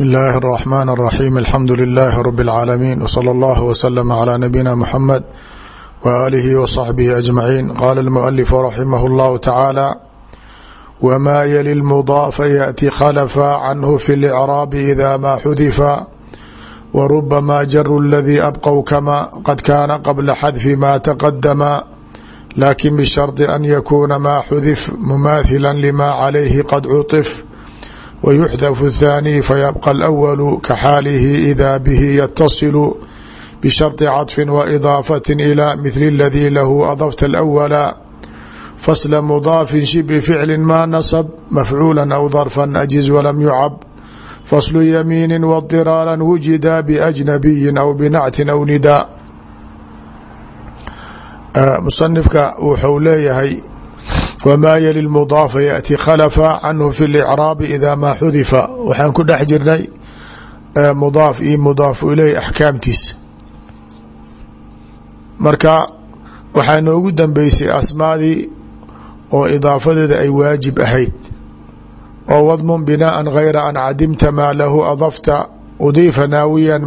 bsmi اllaahi الرaxmaan الraxiim alxamdu lilaahi rab اlcaalamiin wslى اllah wslm clى nabiyina mxamed w aalihi wصaxbihi ajmaciin qaala اlmualifu raximah اllahu tacaala wma yali lmudaafa yaأti khalafa canhu fi اlcraabi ida ma xudifa wrubama jaru اladii abqw kama qad kaana qabla xadfi ma taqadama lakin bshardi an yakuuna ma xudif mumaahila lima calayhi qad cuطif wyuxdف الثاني fybقى الأول kaxaalihi إda bh yتصل bsharط caطف وإضاafaة إlى mثl اladي lahu أضفta الأولا fasla mضاafi shب فicli ma naصب mafcuula أw ظرفا أjiز وlam yucab faslu ymiini واضirاarا wujida بأجنabiyi أw bnacti أw nidاء muصنifka wuxuu leeyahay wmaa يلي المضاف يأتي khalafa عنه في licraabi إذا maa xudifa waxaan ku dhex jirnay mudaaf مضاف mudaafu ileyh axkaamtiisa marka waxaa noogu dambeysay asmaadii oo idaafadeeda ay waajib ahayd oo wadmun binaaan hayra an cadimta maa lahu adafta udiifa naawiyan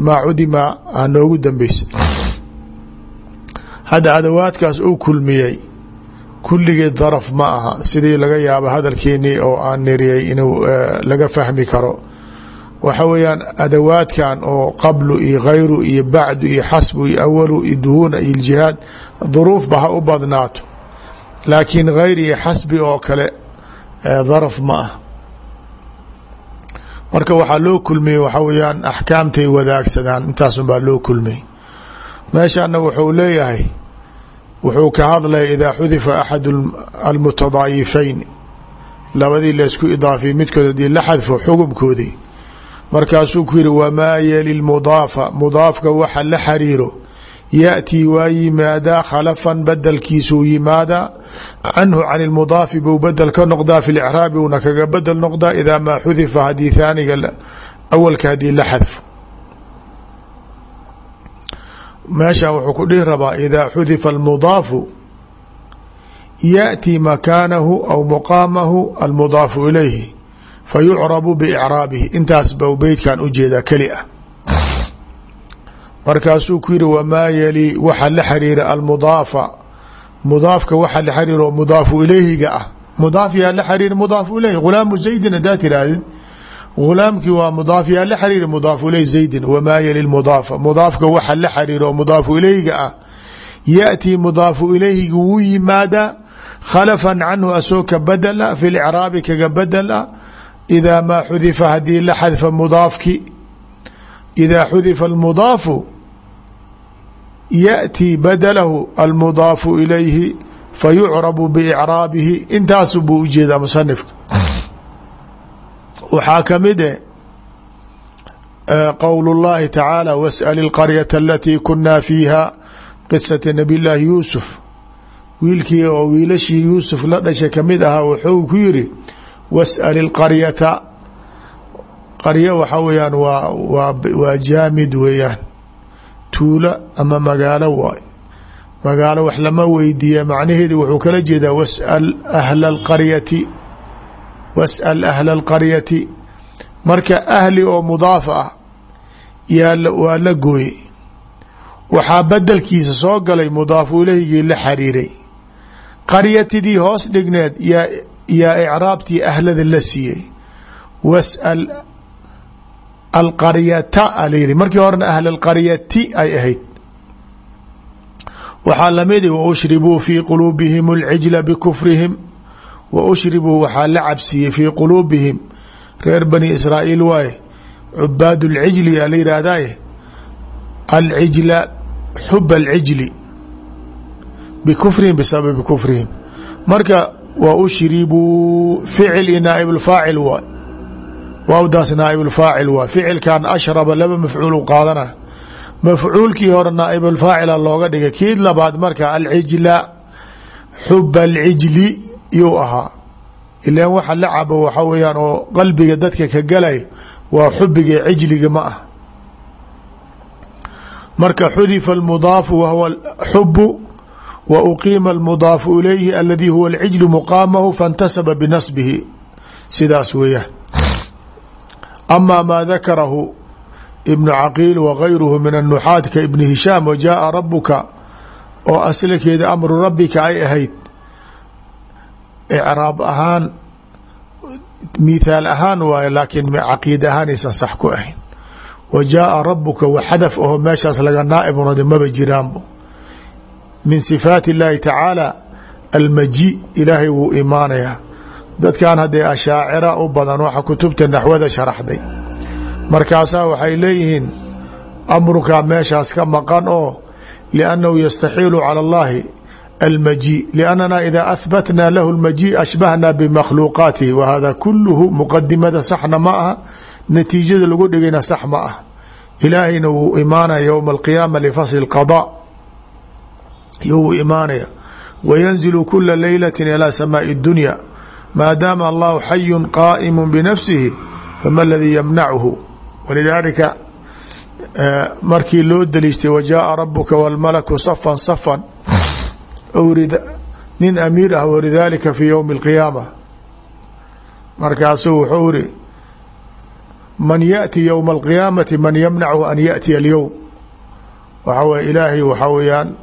maa cudima aa noogu dambeysay hadda adawaadkaas uu kulmiyey kulligeed daraf ma aha. Sidii laga yaabo hadalkeenii oo aan niriyay inuu laga fahmi karo. Waxa weeyaan adawaadkan oo qablu iyo khayru iyo bacdu iyo xasbu iyo awalu iyo duhuuna iyo ljihaad duruufba ha u badnaato. Laakiin khayr iyo xasbi oo kale daraf ma ah marka waxaa loo kulmiyey waxaa weeyaan axkaamtay wadaagsadaan. Intaasun baa loo kulmiyey meeshana wuxuu leeyahay wuxuu ka hadlaya idaa xudifa axad almutadaayifayn. Labadii laysku idaafiyey midkood haddii la xadfo xukumkoodii markaasuu ku yihi wamaa yali mudaafa mudaafka waxa la xariiro yaأtii waa yimaadaa khalafan bedelkiisuu yimaadaa. Canhu can اlmudaafi buu bedel ka noqdaa fi lcraabi una kaga bedel noqdaa idaa maa xudifa haddii haaniga awalka haddii la xadfo meesha wuxuu ku dhihi rabaa idaa xudifa almudaafu yaأti makaanahu aw muqaamahu almudaafu ilayhi fayucrabu biicraabihi. Intaas ba beytkan u jeedaa keli ah. Markaasuu ku yihi wamaa yali waxa la xiriira almudaafa. Mudaafka waxa la xiriiro mudaafu ilayhiga ah. Mudaaf yaa la xiriir mudaafu ilayhi gulaamu zaydin hadaa tirahdid gulaamkii waa mudaaf yaa la xariiri mudaafu ileyh zaydin wamaa yali mudaafa mudaafka waxa la xariiro mudaafu ilayhiga ah. Yaأtii mudaafu ilayhiga wuu yimaadaa khalafan canhu asoo ka bedela fi lcraabi kaga bedela idaa maa xudifa haddii la xadfa mudaafki idaa xudifa almudaafu yaأtii badalahu almudaafu ilayhi fayucrabu biicraabihi. Intaasu buu u jeedaa musanifka waxaa ka mid e qowl اllahi tacaalى wasأl اlqaryaة alatii kunaa fiiha qisata nabiy llaahi yuusuf wiilkii oo wiilashii yuusuf la dhashay kamid ahaa wuxuu ku yiri wasأl اlqaryata qaryo waxaa weyaan waa waa waa jaamid weeyaan tuulo ama magaalo waay magaalo wax lama weydiiya macnaheedi wuxuu kala jeedaa wasأl ahla اlqaryati wasأl ahla اlqaryati marka ahli oo mudaaf ah yaa waa la gooyey waxaa bedelkiisa soo galay mudaafu ilahygii la xariiray qaryatidii hoos dhigneed yaa yaa icraabtii ahlada la siiyey wasأl alqaryata alayiri markii horena ahl اlqaryati ay ahayd waxaa lamidi waushribuu fii quluubihim اlcijla bkufrihim wa ushribuu waxaa la cabsiiyey fii quluubihim reer bani israa'iil waaye cubaad lcijli aa la yidhaahdaye alcijla xub alcijli bikufrihim bisababi kufrihim marka wa ushribuu ficil iyo naaib ulfaacil waay waawdaas naaib ulfaacil waay ficilkan ashraba laba mafcuul u qaadana mafcuulkii hore naaib ulfaacila looga dhigay kiid labaad marka alcijla xub alcijli yuu ahaa. Ilan waxa la cabo waxa weeyaan oo qalbiga dadka ka galay waa xubiga cijliga ma ah. Marka xudifa almudaafu wahuwa xubu wa uqiima almudaafu ilayhi aladi huwa alcijlu muqaamahu faاntasaba binasbihi. Sidaas weeyaan. Ama maa dakarahu ibnu caqiil wagayruhu min annuxaad ka ibni hishaam wa jaaa rabuka oo aslikeeda amru rabbika ay ahayd icraab ahaan mithaal ahaan waayo laakiin caqiid ahaan aysan sax ku ahayn. Wa jaaa rabuka wa xadaf aho meeshaas laga naaib noqda maba jiraanbo min sifaati اllahi tacaala almaji ilaahay wuu imaanayaa dadkan haddee ashaacira u badan waxa kutubta naxwada sharaxday. Markaasaa waxay leeyihiin amrukaa meeshaas ka maqan oo liannahu yastaxiilu cala allahi almaji lanna ida ahbatna lahu lmaji ashbahnaa bimakhluuqaatihi wahada kuluhu muqadimada saxna ma aha natiijada lagu dhigayna sax ma ah ilaahayna wuu imaanaya ywma alqiyaama lifasli اqada wuu imaanaya wayanzilu kula leylati ilaa samaai dunya maadaama allahu xayun qaa'imu binafsihi fama ladii yamnachu walidaalika markii loo deliistay wajaaa rabuka wاlmalaku safan safan nin amiir ah walidaalika fi ywmi اlqiyaama markaasuu wuxuu iri man yaأti ywma اlqiyaamati man yamnachu an yaأtiya اlyowm waxa weye ilaahay waxaa weyaan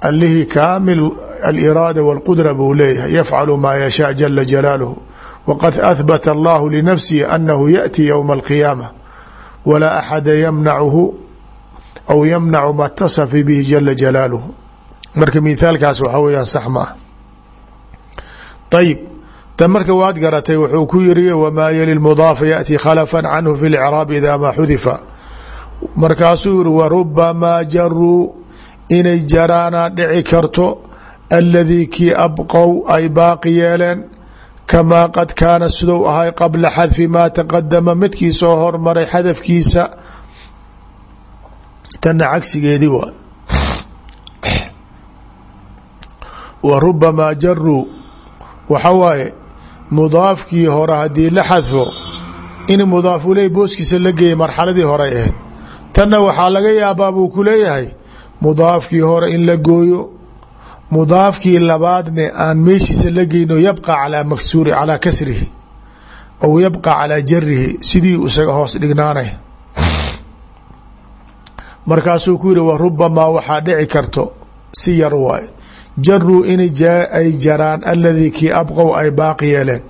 allihii kaamil aliraada wاlqudra buu leeyahay yafcalu maa yashaa jala jalaaluhu waqad ahbata allahu linafsihi anahu yaأti ywma اlqiyaama walaa axada yamnachu aw yamnacu ma tasafi bihi jala jalaaluhu marka mithaalkaas waxaa weyaan sax ma ah. Ayib tan marka waad garatay wuxuu ku yiri wamaa yali mudaafa yaأti khalfa canhu fi lcraab ida ma xudifa. Markaasuu yiri warubamaa jaruu inay jaraanaa dhici karto aladii kii abqow ay baaqi yeeleen kamaa qad kaana sidou ahay qabla xadfi maa taqadama midkii soo hormaray xadafkiisa. Tana cagsigeedii waa wa rubamaa jaruu waxa waaye mudaafkii hore haddii la xadfo in mudaaf uley booskiisa la geeyay marxaladii horey ahayd. Tanna waxaa laga yaabaa buu ku leeyahay mudaafkii hore in la gooyo mudaafkii labaadne aan meeshiisa la geyno yabqa calaa maksuuri calaa kasrihi aw yabqa calaa jarihi sidii isaga hoos dhignaanay. Markaasuu ku yihi wa rubamaa waxaa dhici karto si yar waay jaruu in ay jaraan aladii kii abqow ay baaqi yeeleen.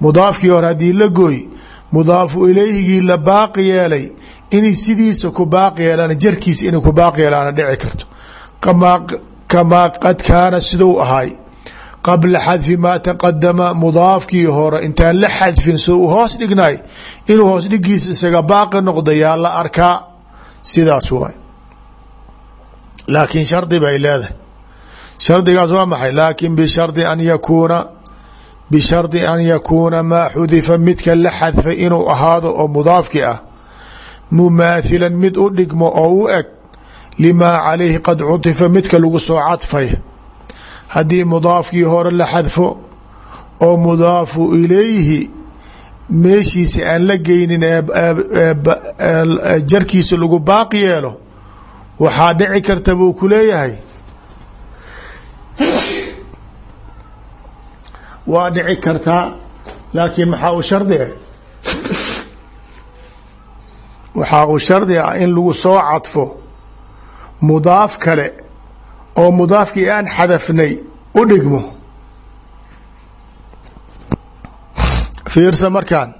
Mudaafkii hore haddii la gooy mudaafu ilayhigii la baaqi yeelay inay sidiisa ku baaqi yeelaan jarkiisa inay ku baaqi yeelaana dhici karto. Kamaa qad kaana sidou ahay. Qabla xadfi maa taqadama mudaafkii hore intaan la xadfin so u hoos dhignaay inuu hoos dhigiisa isaga baaqi noqdo yaa la arkaa. Sidaas waay. Laakiin shardi bay leedahay shardigaas waa maxay? Laakin bishardi an yakuuna bishardi an yakuuna maa xudifa midka la xadfay inuu ahaado oo mudaafki ah mumaathilan mid u dhigmo oo u eg limaa calayhi qad cutifa midka lagu soo cadfay. Haddii mudaafkii hore la xadfo oo mudaafu ilayhi meeshiisa aan la geynin jarkiisa lagu baaqi yeelo waxaa dhici karta buu ku leeyahay waa dhici kartaa laakiin maxaa u shardi ah waxaa uu shardi ah in lagu soo cadfo mudaaf kale oo mudaafkii aan xadafnay u dhigmo. Fiirsa markaan.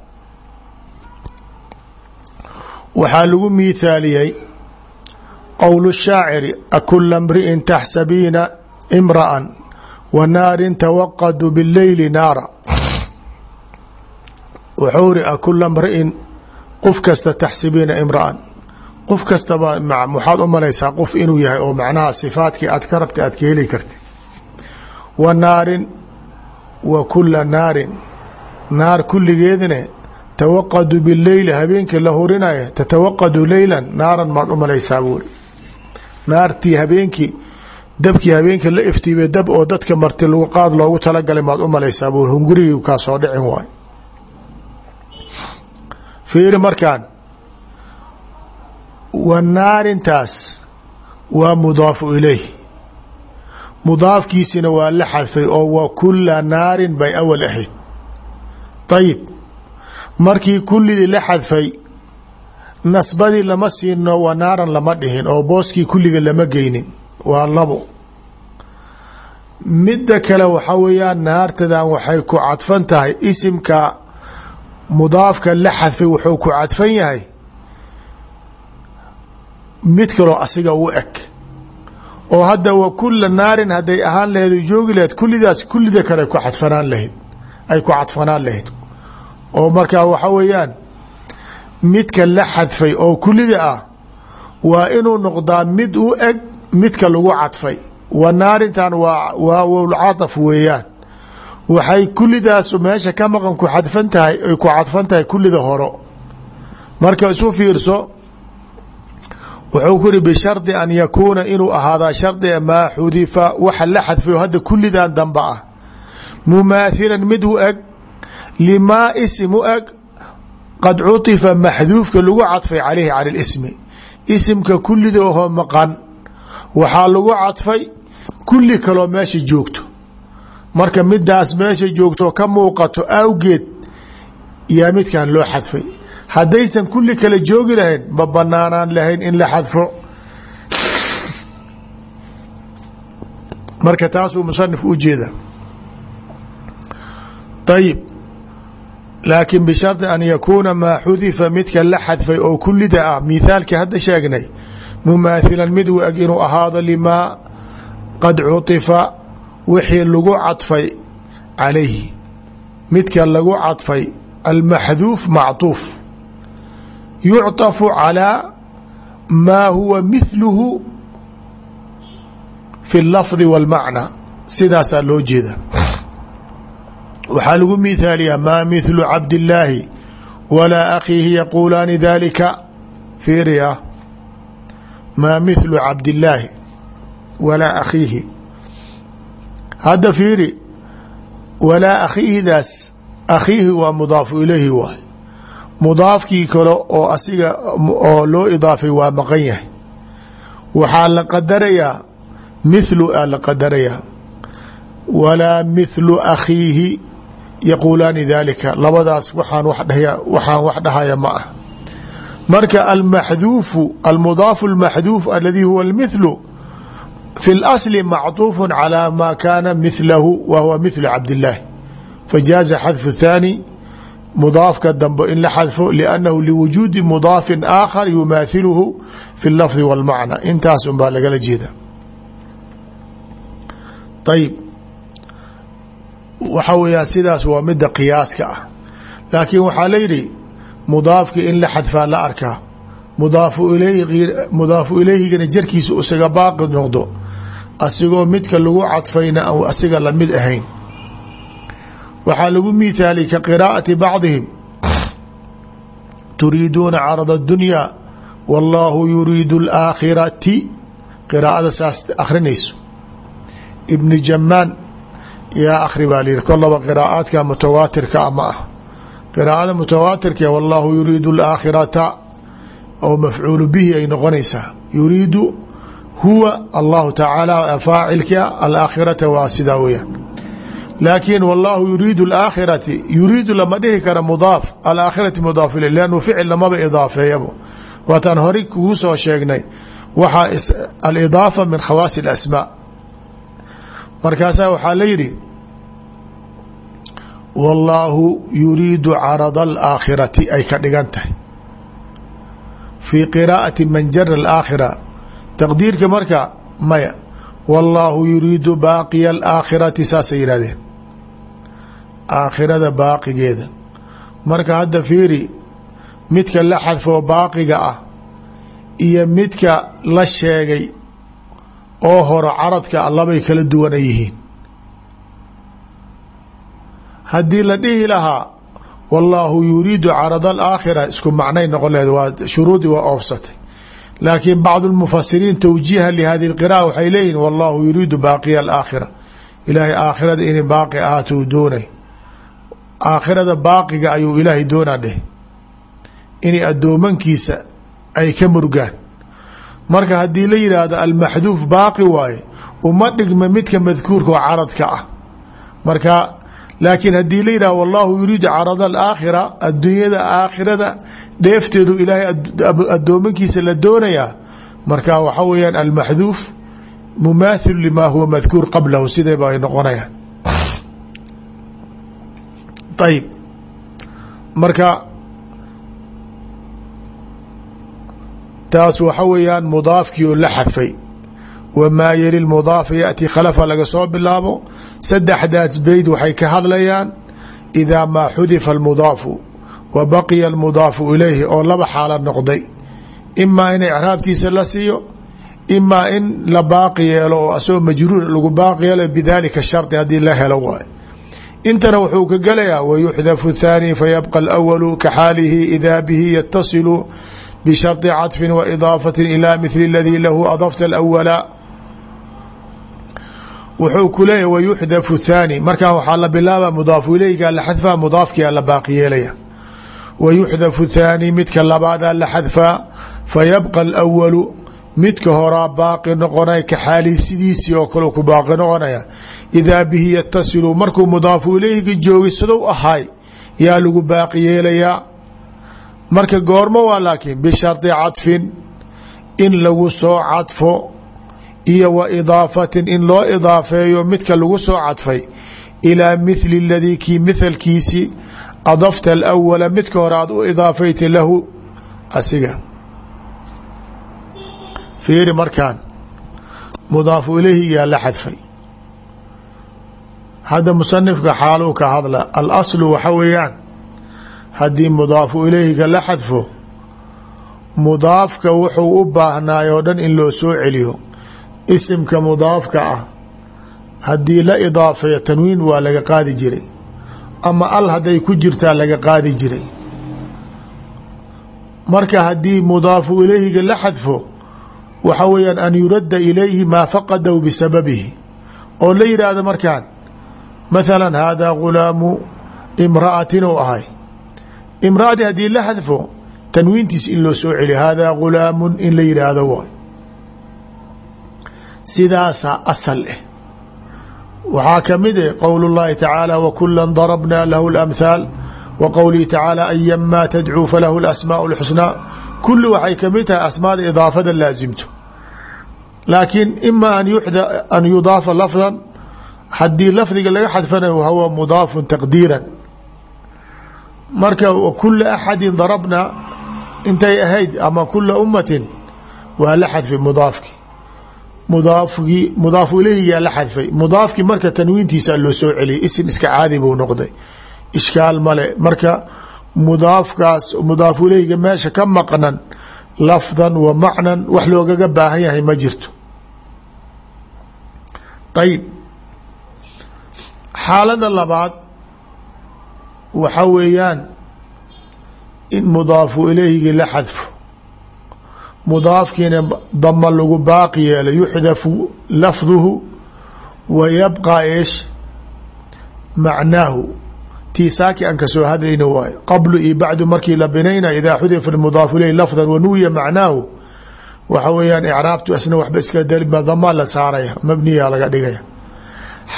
Waxaa lagu miithaaliyey qowl shaaciri akula mri'in taxsabiina imra'an wa naarin tawaqadu bileyli naara. Wuxuu iri akula mri'in qof kasta taxsibiina imra'an. Qof kastaba waxaad u malaysaa qof inuu yahay oo macnaha sifaadkii aad ka rabta aad ka heli karta wa naarin wa kula naarin. Naar kulligeedne tawaqadu bileyli habeenkii la hurinaya tatawaqadu leylan naaran maad u malaysaa buuri naartii habeenkii dabkii habeenkii la iftiibay dab oo dadka marti lagu qaad loogu talagalay maad u malaysaa buuri hungurigii kaa soo dhicin waay. Fiiri markaan wa naarintaas waa mudaafu ilayh. Mudaafkiisina waa la xadfay oo wa kula naarin bay awal ahayd. Ayib markii kullidii la xadfay nasbadii lama siino wa naaran lama dhihin oo booskii kulliga lama geynin waa labo. Midda kale waxaa weeyaan naartadan waxay ku cadfan tahay isimka mudaafka la xadfay wuxuu ku cadfan yahay. Mid kaloo asiga u eg. Oo hadda wa kula naarin hadday ahaan laheed joogi laheyd kullidaas kullida kale ku cadfanaan lahayd ay ku cadfanaan lahayd oo markaa waxa weeyaan midka la xadfay oo kullida ah waa inuu noqdaa mid u eg midka lagu cadfay. Wa naarintan waa waawowlcadaf weeyaan. Waxay kullidaasu meesha ka maqan ku cadfan tahay ay ku cadfan tahay kullida horo marka isu fiirso wuxuu ku yihi bishardi an yakuuna inuu ahaadaa shardiga maa xudifa waxa la xadfayo hadda kullidan dambe ah. Mumaathilan mid u eg limaa isim u eg qad cuطifa maxduufka lagu cadfay calayhi cala اlismi isimka kullida ohoo maqan waxaa lagu cadfay kulli kaloo meesha joogto. Marka midaas meesha joogto ka muuqato awgeed yaa midkan loo xadfay. Haddaysan kulli kale joogi lahayn ma banaanaan lahayn in la xadfo. Marka taasuu musanif u jeeda. Ayib laakiin bishardi an yakuuna maa xudifa midka la xadfay oo kullida ah mithaalkii hadda sheegnay mumaathilan mid u eg inuu ahaado limaa qad cuطifa wixii lagu cadfay calayhi midka lagu cadfay almaxduuf macطuuf yucطafu calىa maa huwa mithluhu fi اlafdi wاlmacna sidaasaa loo jeeda waxaa lagu mithaaliyaa maa mithlu cabdillaahi walaa akhiihi yaquulaani dalika fiiriya maa mithlu cabdillaahi walaa akhiihi hadda fiiri walaa akhiihidaas akhiihi waa mudaafu ilayhi waay mudaafkii kale oo asiga oo loo idaafay waa maqan yahay waxaa la qadarayaa mithlu aa la qadarayaa walaa mithlu akhiihi yaquulaani dalika labadaas waxaan wax dhahya waxaan wax dhahaya ma ah marka almaxduufu almudaafu almaxduuf aladi huwa almithlu fi اlasli macطuuf calى ma kaana mithlahu wa huwa mithlu cabdillaahi fajaaza xadfu thaani mudaafka dambe in la xadfo liannahu liwujuudi mudaafin aakhar yumaathiluhu fi اlafdi wاlmacna intaas un baa lagala jeeda ayib waxa weeyaan sidaas waa mida qiyaaska ah laakiin waxaa la yidhi mudaafki in la xadfaa la arkaa. Mudaafu ileyhigana jarkiisa isaga baaqi noqdo. Asigoo midka lagu cadfayna au asiga la mid ahayn. Waxaa lagu mihaali ka qiraa'ati bacdihim. Turiiduuna carada اdunyaa wallaahu yuriidu اlaakhirati qiraa'ada saas akrinayso ibni jamaan yaa akhri baa liyihi kolaba qiraa'aadka mutawaatirka ama ah qiraa'ada mutawaatirka wallahu yuriidu alaakhirata oo mafcuulu bihi ay noqonaysaa yuriidu huwa allahu tacaala faacilka alaakhirata waa sidaa weyaan laakiin wallahu yuriidu alaakhirati yuriidu lama dhihi kara mudaaf alaakhirati mudaaf ilay lannu ficil lamaba idaafeeyabo waataan hore kugu soo sheegnay. Waxaa alidaafa min khawaasi اlasmaa markaasaa waxaa la yidhi wallaahu yuriidu carada alaakhirati ay ka dhigan tahay. Fii qiraa'ati man jara alaakhira. Taqdiirka marka maya wallaahu yuriidu baaqiya alaakhirati saasay yidhahdeen aakhirada baaqigeeda. Marka hadda fiiri midka la xadfoo baaqiga ah iyo midka la sheegay oo horo caradka labay kala duwana yihiin haddii la dhihi lahaa wallaahu yuriidu carada alaakhira isku macnay noqon laheed waa shuruudii waa oofsatay. Laakiin bacdu lmufasiriin towjiiha lihadi lqira'a waxay leeyihiin wallahu yuriidu baaqiya alaakhira ilaahay aakhirada inay baaqi ahaatou doonay. Aakhirada baaqiga ayuu ilaahay doonaa dheh. Inay addoomankiisa ay ka murgaan. Marka haddii la yidhaahdo almaxduuf baaqi waaye uma dhigma midka madkuurka oo ah. Marka laakiin haddii la yidhah wallahu yuriidu carada alaakhira adduunyada aakhirada dheefteedu ilaahay addoomankiisa la doonayaa. Marka waxa weeyaan almaxduuf mumaathil lima huwa madkuur qablahu sidayba ay noqonayaan? Ayib marka taas waxa weeyaan mudaafkii oo la xadfay wmaa yeli mudaafa yati? Khalafa laga soo bilaabo. Saddexdaas beyd waxay ka hadlayaan idaa maa xudifa almudaafu wa baqiya almudaafu ilayhi oo laba xaala noqday. Imaa in icraabtiisa la siiyo imaa in la baaqi yeelo oo asagoo majruur lagu baaqi yeelo bidalika shardi haddii la helo waay intana wuxuu ka gelayaa wayuxdafu thaani fayabqa alwalu kaxaalihi idaa bihi yatasilu bishardi cadfin wa idaafatin ilaa mithli aladii lahu adafta alawala wuxuu ku leeyahy wayuxdafu thaani markaa waxaa la bilaaba mudaafu ileyga la xadfaa mudaafkia la baaqi yeelaya. Wayuxdafu thaani midka labaadaa la xadfaa fayabqa alawalu midka horaa baaqi noqonaya ka xaali sidiisii oo kale ku baaqi noqonaya. Idaa bihi yatasilu markuu mudaafu ileyga joogay sidou ahaay yaa lagu baaqi yeelayaa marka goormo waa laakiin bishardi cadfin in lagu soo cadfo iyo wa idaafatin in loo idaafeeyo midka lagu soo cadfay ilaa mithli اladii kii mithalkiisi adafta alawala midka hore aad u idaafayta lahu asiga. Fiiri markaan mudaafu ilayhigaa la xadfay. Hadda musanifka xaaluu ka hadla alaslu waxa weeyaan haddii mudaafu ilayhiga la xadfo mudaafka wuxuu u baahnaay oo dhan in loo soo celiyo isimka mudaafka ah haddii la idaafeeyo tanwiin waa laga qaadi jiray ama al hadday ku jirtaa laga qaadi jiray. Marka haddii mudaafu ilayhiga la xadfo waxa weeyaan an yuradda ilayhi maa faqadahu bisababihi oo la yidhaahdo markaan mathala haadaa gulaamu imra'atin ou ahay. Imraadi haddii la xadfo tanwiintiis in loo soo celiyo haadaa gulaamun in la yidhaahdo sidaasaa asal eh waxaa ka mid eh qowl اllahi tacaala wakula darabna lahu اlamhaal wa qowlihi tacaala ayamaa tadcuu falahu اlasmaaء اlxusnaa kulli waxay ka mid tahay asmaada idaafada laasimto laakiin ima an yudaafa lafdan haddii lafdiga laga xadfanayo hawa mudaafun taqdiiran marka kula axadi darabna intay ahayd ama kula ummatin waa la xadfay mudaafki mudaafgii mudaafu ilayhigaa la xadfay. Mudaafkii marka tanwiintiisa loo soo celiyay isim iska caadi buu noqday. Ishkaal male marka mudaafkaas mudaafu ilayhiga meesha ka maqnan lafdan wa macnan wax loogaga baahan yahay ma jirto. Ayib xaalada labaad waxa weeyaan in mudaafu ilayhigii la xadfo mudaafkiina dama lagu baaqi yeelo yuxdafu lafduhu wa yabqa eesh macnaahu. Tii saaki aan ka soo hadlayna waayo qablu iyo bacdu markii la binayna idaa xudifa mudaafu ilayh lafdan wa nuwiya macnaahu waxa weeyaan icraabtu asna waxba iska dalma damaa la saaraya mabniya laga dhigaya.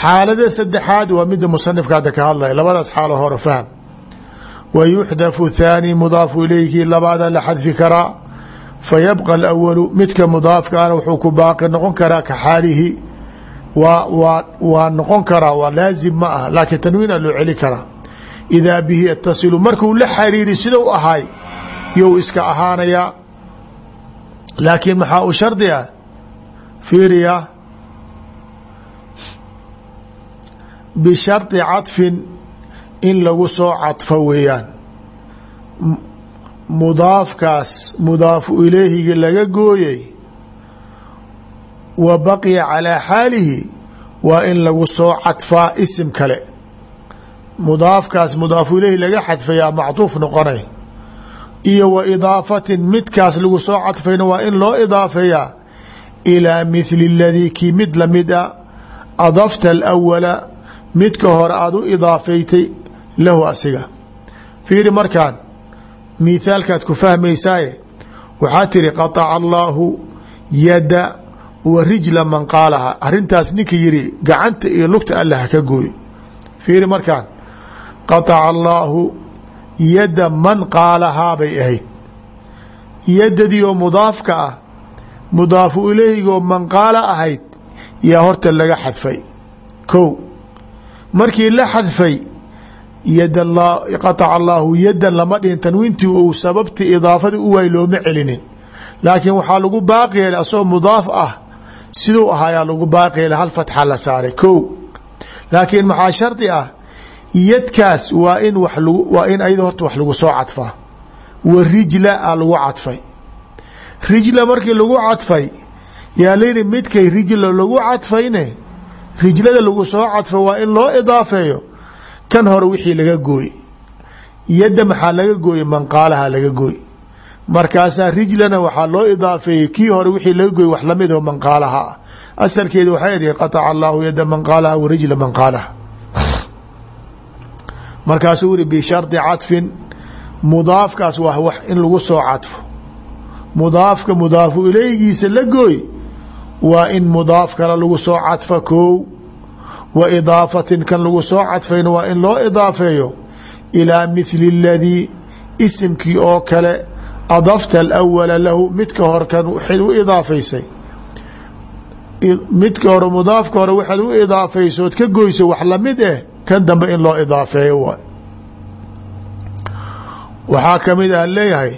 Xaalada saddexaad waa mida musanifka hadda ka hadlaya labadaas xaalo hore fahm wa yuxdafu thaani mudaafu ilayhkii labaada la xadfi karaa fayabqa alawalu midka mudaafkaana wuxuu ku baaqi noqon karaa ka xaalihi waa waa noqon karaa waa laazim ma aha laakiin tanwiina loo celi karaa idaa bihi yatasilu markuu la xariiri sidau ahaay you iska ahaanayaa laakiin maxaa u shardi ah fiiriya bishardi cadfin in lagu soo cadfo weeyaan mudaafkaas mudaafu ilayhigi laga gooyey wa baqiya calaa xaalihi waa in lagu soo cadfaa isim kale. Mudaafkaas mudaafu ilayhi laga xadfayaa macduuf noqonay iyo wa idaafatin midkaas lagu soo cadfayna waa in loo idaafeeyaa ilaa mithli اladii kii mid la mid a adafta alawala midka hore aada u idaafaytay lahu asiga. Fiiri markaan miithaalkaad ku fahmaysaaye? Waxaa tiri qaطaca allaahu yada wa rijla man qaalaha. Arrintaas ninka yiri gacanta iyo lugta alla haka gooyo. Fiiri markaan qataca allaahu yadda man qaalahaa bay ahayd. Yadadii oo mudaafka ah mudaafu ileyhigoo man qaala ahayd yaa horta laga xadfay. Ko markii la xadfay yad qataca allaahu yadan lama dhihin tanwiintii uu sababtii idaafada u waay looma celinin. Laakiin waxaa lagu baaqi yeelay asagoo mudaaf ah siduu ahaayaa lagu baaqi yeelay hal fatxa la saaray ko laakiin maxaa shardi ah? Yadkaas waa in wa waa in ayada horta wax lagu soo cadfaa. Wa rijla a lagu cadfay. Rijla markii lagu cadfay yaa layidhi midkay rijla lagu cadfayne rijlada lagu soo cadfo waa in loo idaafeeyo kan hore wixii laga gooy yadda maxaa laga gooye manqaalaha laga gooy. Markaasaa rijlana waxaa loo idaafeeyey kii hore wixii laga gooy wax la mid oo manqaalaha. Ah asalkeeda waxay idhi qataca allaahu manqaalaha wa rijla manqaalaha. Markaasuu uri bishardi cadfin mudaafkaas waa wax in lagu soo cadfo mudaafka mudaafu ileygiisa la gooy waa in mudaaf kale lagu soo cadfa kow wa idaafatin kan lagu soo cadfayna waa in loo idaafeeyo ilaa mithli اladii isimkii oo kale adafta alawala lahu midka hore kan waxayd u idaafaysay midka hore mudaafka hore waxaad u idaafaysood ka goyso wax la mid eh kan dambe in loo idaafeeyo waay waxaa ka mid ah leeyahay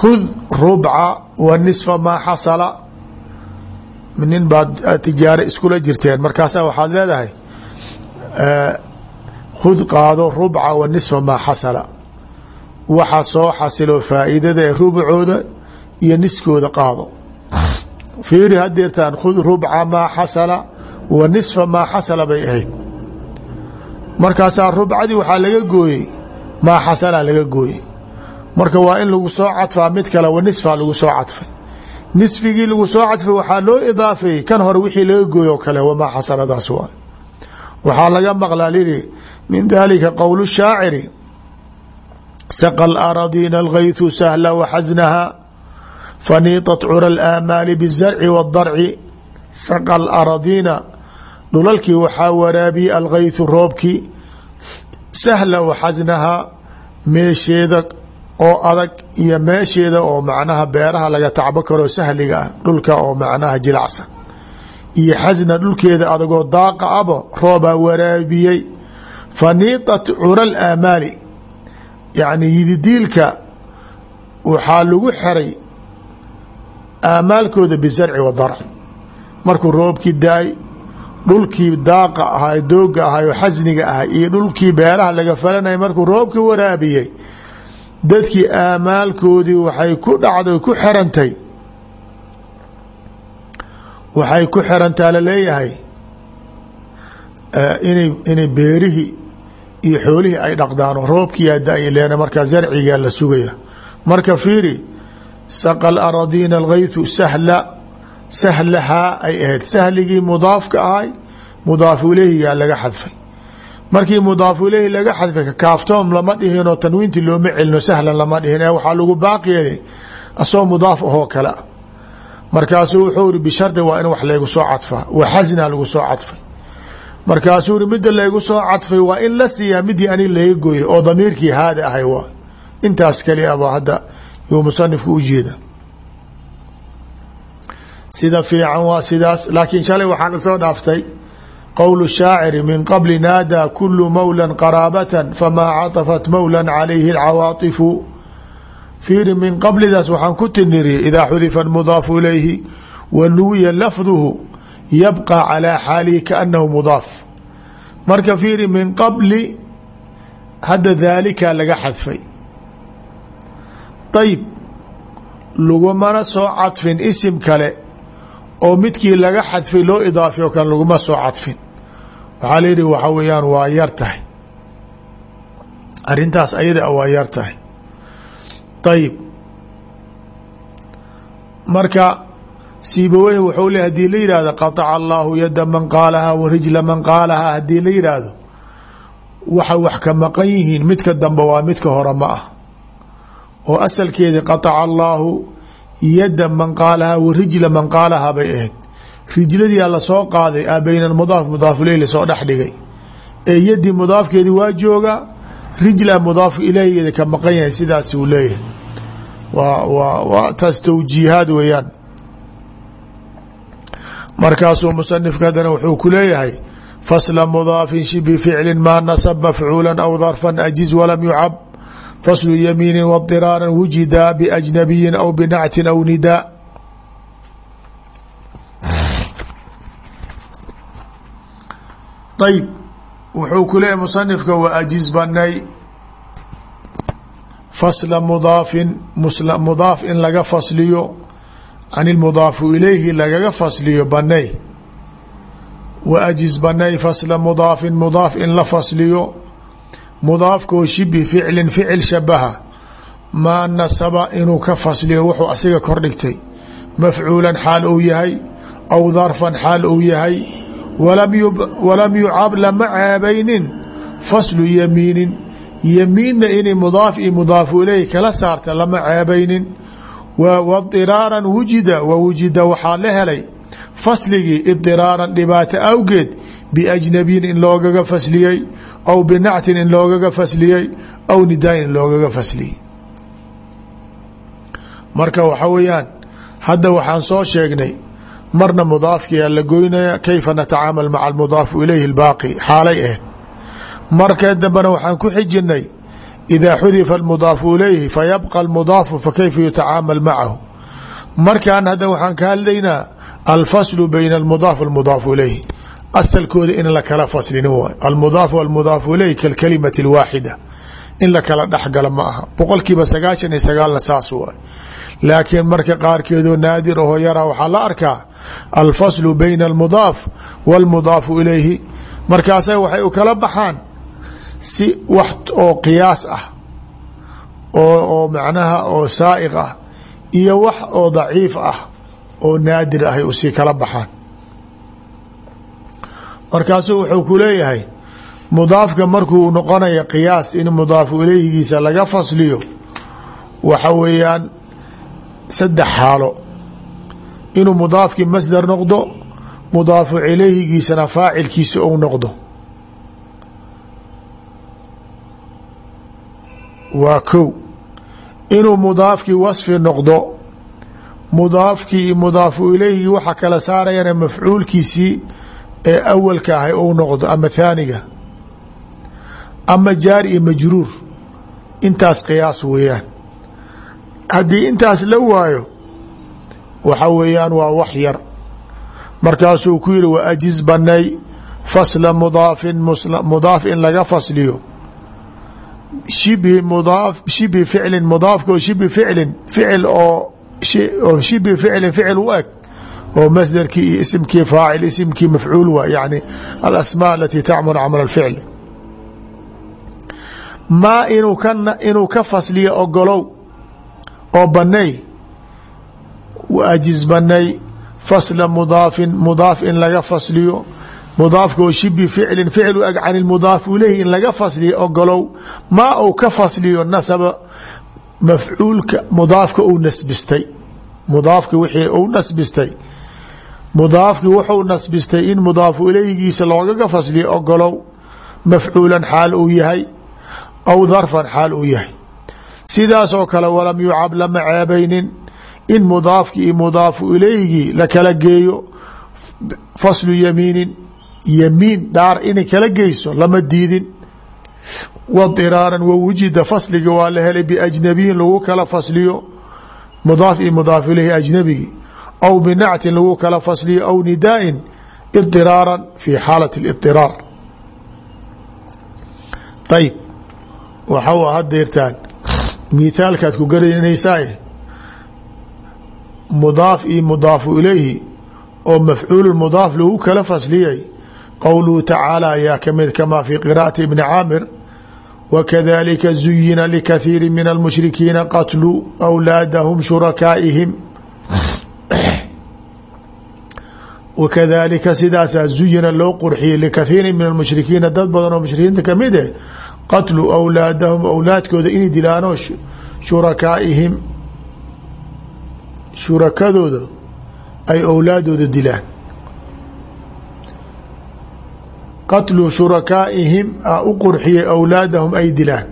khud rubca wa nisfa maa xasala nin baad tijaare iskula jirteen. Markaasaa waxaad leedahay khud qaado rubca wa nisfa maa xasala. Waxa soo xasilo faa'iidada rubcooda iyo niskooda qaado. Fiiri hadeertaan khud rubca maa xasala wa nisfa maa xasala bay ahayd. Markaasaa rubcadii waxaa laga gooyey maa xasala laga gooyey. Marka waa in lagu soo cadfaa mid kale wa nisfa lagu soo cadfay nisfigii lagu soo cadfay waxaa loo idaafeeyey kan hore wixii laga gooyo kale wamaa xasanadaas waa. Waxaa laga maqlaa lili min dalika qowl shaaciri saqa alaradiina algaythu sahla waxasnaha faniitat cura alaamaali bizarci waadarci saqa alaradiina dhulalkii waxaa waraabiyey algaythu roobkii sahla waxasnaha meesheeda oo adag iyo meesheeda oo macnaha beeraha laga tacbo karo sahliga ah dhulka oo macnaha jilacsan iyo xasna dhulkeeda adagoo daaqa aba roobaa waraabiyey. Faniiطat cura اlaamaali yacni yididiilka waxaa lagu xeray aamaalkooda bizarci wadarc markuu roobkii da'ay dhulkii daaqa ahaa dooga ahay oo xasniga ahay iyo dhulkii beeraha laga falanayay markuu roobkii waraabiyey dadkii aamaalkoodii waxay ku dhacday ku xerantay waxay ku xerantaa la leeyahay inay inay beerihii iyo xoolihii ay dhaqdaan oo roobkiyaa da'ay leena markaa zarcigaa la sugaya. Marka fiiri saqa aradina algaythu sahla sahlahaa ay ahayd. Sahligii mudaafka ahay mudaafu ileyhigaa laga xadfay markii mudaafu ileyhi laga xadfay kaaftoom lama dhihinoo tanwiintii looma celino sahlan lama dhihin. Ee waxaa lagu baaqi yeelay asoo mudaaf ahoo kale a markaasuu wuxuu iri bishardi waa in wax laygu soo cadfaa wa xasna lagu soo cadfay. Markaasuu iri midda laygu soo cadfay waa in la siiyaa midii anig laga gooyay oo damiirkii haada ahay waa. Intaas kali aba hadda yuu musanifku u jeeda. Sida fiican waa sidaas laakiin shalay waxaana soo dhaaftay qowl shaaciri min qabli naadaa kulu mawla qaraabata famaa caطafat mawla calayhi اlcawaaifu fiiri min qablidaas waxaan ku tiniriyay idaa xudifa mudaafu ilayhi wa nuwiya lafduhu yabqa calaa xaalihi kaanahu mudaaf marka fiiri min qabli hadda daalika laga xadfay ayib lagumana soo cadfin isim kale oo midkii laga xadfay loo idaafiyo kan laguma soo cadfin waxaa la yidhi waxa weeyaan waa yar tahay. Arrintaas ayada waa yar tahay. Ayib marka siibaweyh wuxuu le haddii la yihahdo qataca allaahu yada man qaalahaa wa rijla man qaalahaa haddii la yidhaahdo waxa wax ka maqan yihiin midka dambe waa midka hore ma ah. Oo asalkeedii qataca allaahu yada man qaalahaa wa rijla man qaalahaa bay ahayd rijladii a la soo qaaday a bayna mudaaf mudaafuleyl soo dhex dhigay. Ee yadi mudaafkeedi waa jooga rijla mudaaf ilaygeeda ka maqan yahay sidaas uu leeyahay. Waa taas towjiihaad weeyaan. Markaasuu musanifka haddana wuxuu ku leeyahay fasla mudaafin shibi ficli maa nasab mafcuula aw darfan ajiz walam yucab faslu yamiini wadiraaran wujida biajnabiyin aw binactin aw nidaa ayb wuxuu ku leeyahy musanifka wa ajiz banay fasla mudaafin mudaaf in laga fasliyo can ilmudaafu ilayhi lagaga fasliyo banay wa ajiz banay fasla mudaafin mudaaf in la fasliyo mudaafkoo shibi ficlin ficil shabaha maa nasaba inuu ka fasliyo wuxuu asiga kor dhigtay mafcuulan xaal uu yahay aw darfan xaal uu yahay walam yucab lama ceebaynin faslu yamiinin yamiinna inay mudaaf iyo mudaafu ileyhi kala saarta lama ceebaynin wadiraaran wujida wa wujida waxaa la helay fasligii idiraaran dhibaato awgeed biajnabiyin in loogaga fasliyey aw binactin in loogaga fasliyey aw nidaain in loogaga fasliyey. Marka waxa weeyaan hadda waxaan soo sheegnay marna mudaafkiyaa la goynaya kayfa natacaamal maca almudaafu ilayhi اlbaaqi xaalay ahayd. Markee dambena waxaan ku xijinay idaa xudifa almudaafu ilayhi fayabqa almudaafu fakayfa yutacaamal macahu? Markaan hadda waxaan ka hadlaynaa alfaslu bayna almudaaf walmudaafu ilayhi. Asalkooda in la kala faslinin waay. Almudaafu walmudaafu ilayhi kalkalimati alwaaxida. In la kala dhexgala ma aha. Boqolkiiba sagaashan iyo sagaalna saas waay. Laakiin marka qaarkeedoo naadir aho yara waxaa la arkaa alfaslu bayna almudaaf walmudaafu ilayhi markaasa waxay u kala baxaan si wax oo qiyaas ah oo macnaha oo saa'iq ah iyo wax oo daciif ah oo naadir ahay u sii kala baxaan markaasuu wuxuu ku leeyahay mudaafka markuu noqonaya qiyaas in mudaafu ilayhigiisa laga fasliyo waxa weeyaan saddex xaalo inuu mudaafkii masdar noqdo mudaafu ilayhigiisana faacilkiisa ou noqdo. Waa kow. Inuu mudaafkii wasfi noqdo mudaafkii iyo mudaafu ilayhigii waxa kala saarayana mafcuulkiisii ee awalka ahay ou noqdo ama thaaniga. Ama jaari iyo majruur. Intaas qiyaas weeyaan. Haddii intaas la waayo waxa weeyaan waa wax yar. Markaasuu ku yihi wa ajiz banay fasla mudaafin mudaaf in laga fasliyo. Shibhi mudaaf shibhi ficlin mudaafka oo shibhi ficlin ficil oo oo shibhi ficlin ficil u eg. Oo masderkii iyo isimkii faacil isimkii mafcuul waa yani alasmaa alati tacmul camal alficl. Maa inuu ka inuu ka fasliyo ogolow oo banay wa ajiz banay fasla mudaafin mudaaf in laga fasliyo. Mudaafka oo shibi ficlin ficil u eg can ilmudaaf ilayhi in laga fasliyo ogolow. Maa uu ka fasliyo nasaba mafcuulka mudaafka uu nasbistay. Mudaafki wixii uu nasbistay. Mudaafki wuxuu nasbistay in mudaafu ilayhigiisa loogaga fasliyo ogolow. Mafcuulan xaal uu yahay aw darfan xaal uu yahay. Sidaasoo kale walam yucab lama ceebaynin in mudaafki iyo mudaafu ilayhigii la kala geeyo faslu yamiinin yamiin dhaar inay kala geyso lama diidin. Wadiraaran wawujida fasliga waa la helay biajnabiyin lagu kala fasliyo mudaaf iyo mudaaf ilayhi ajnabigi. Aw binactin lagu kala fasliyo aw nidaain idiraaran fi xaalat اlidiraar ayb waxa hadeertaan mithaalkaad ku garanaysaa mudaaf iyo mudaafu ilayhi oo mafcuul mudaaf lagu kala fasliyay qowluhu tacaala ayaa ka mid kama fi qira'ati ibni caamir wakadalika zuyina likathiiri min almushrikiina qatluu awlaadahum shurakaa'ihim. Wakadalika sidaasaa zuyina loo qurxiyey likathiiri min almushrikiina dad badan oo mushrikiinta ka mid eh qatluu awlaadahum awlaadkooda inay dilaano shurakaa'ihim shurakadooda ay owlaadooda dilaan. Qatlu shurakaa'ihim a u qurxiyay awlaadahum ay dilaan.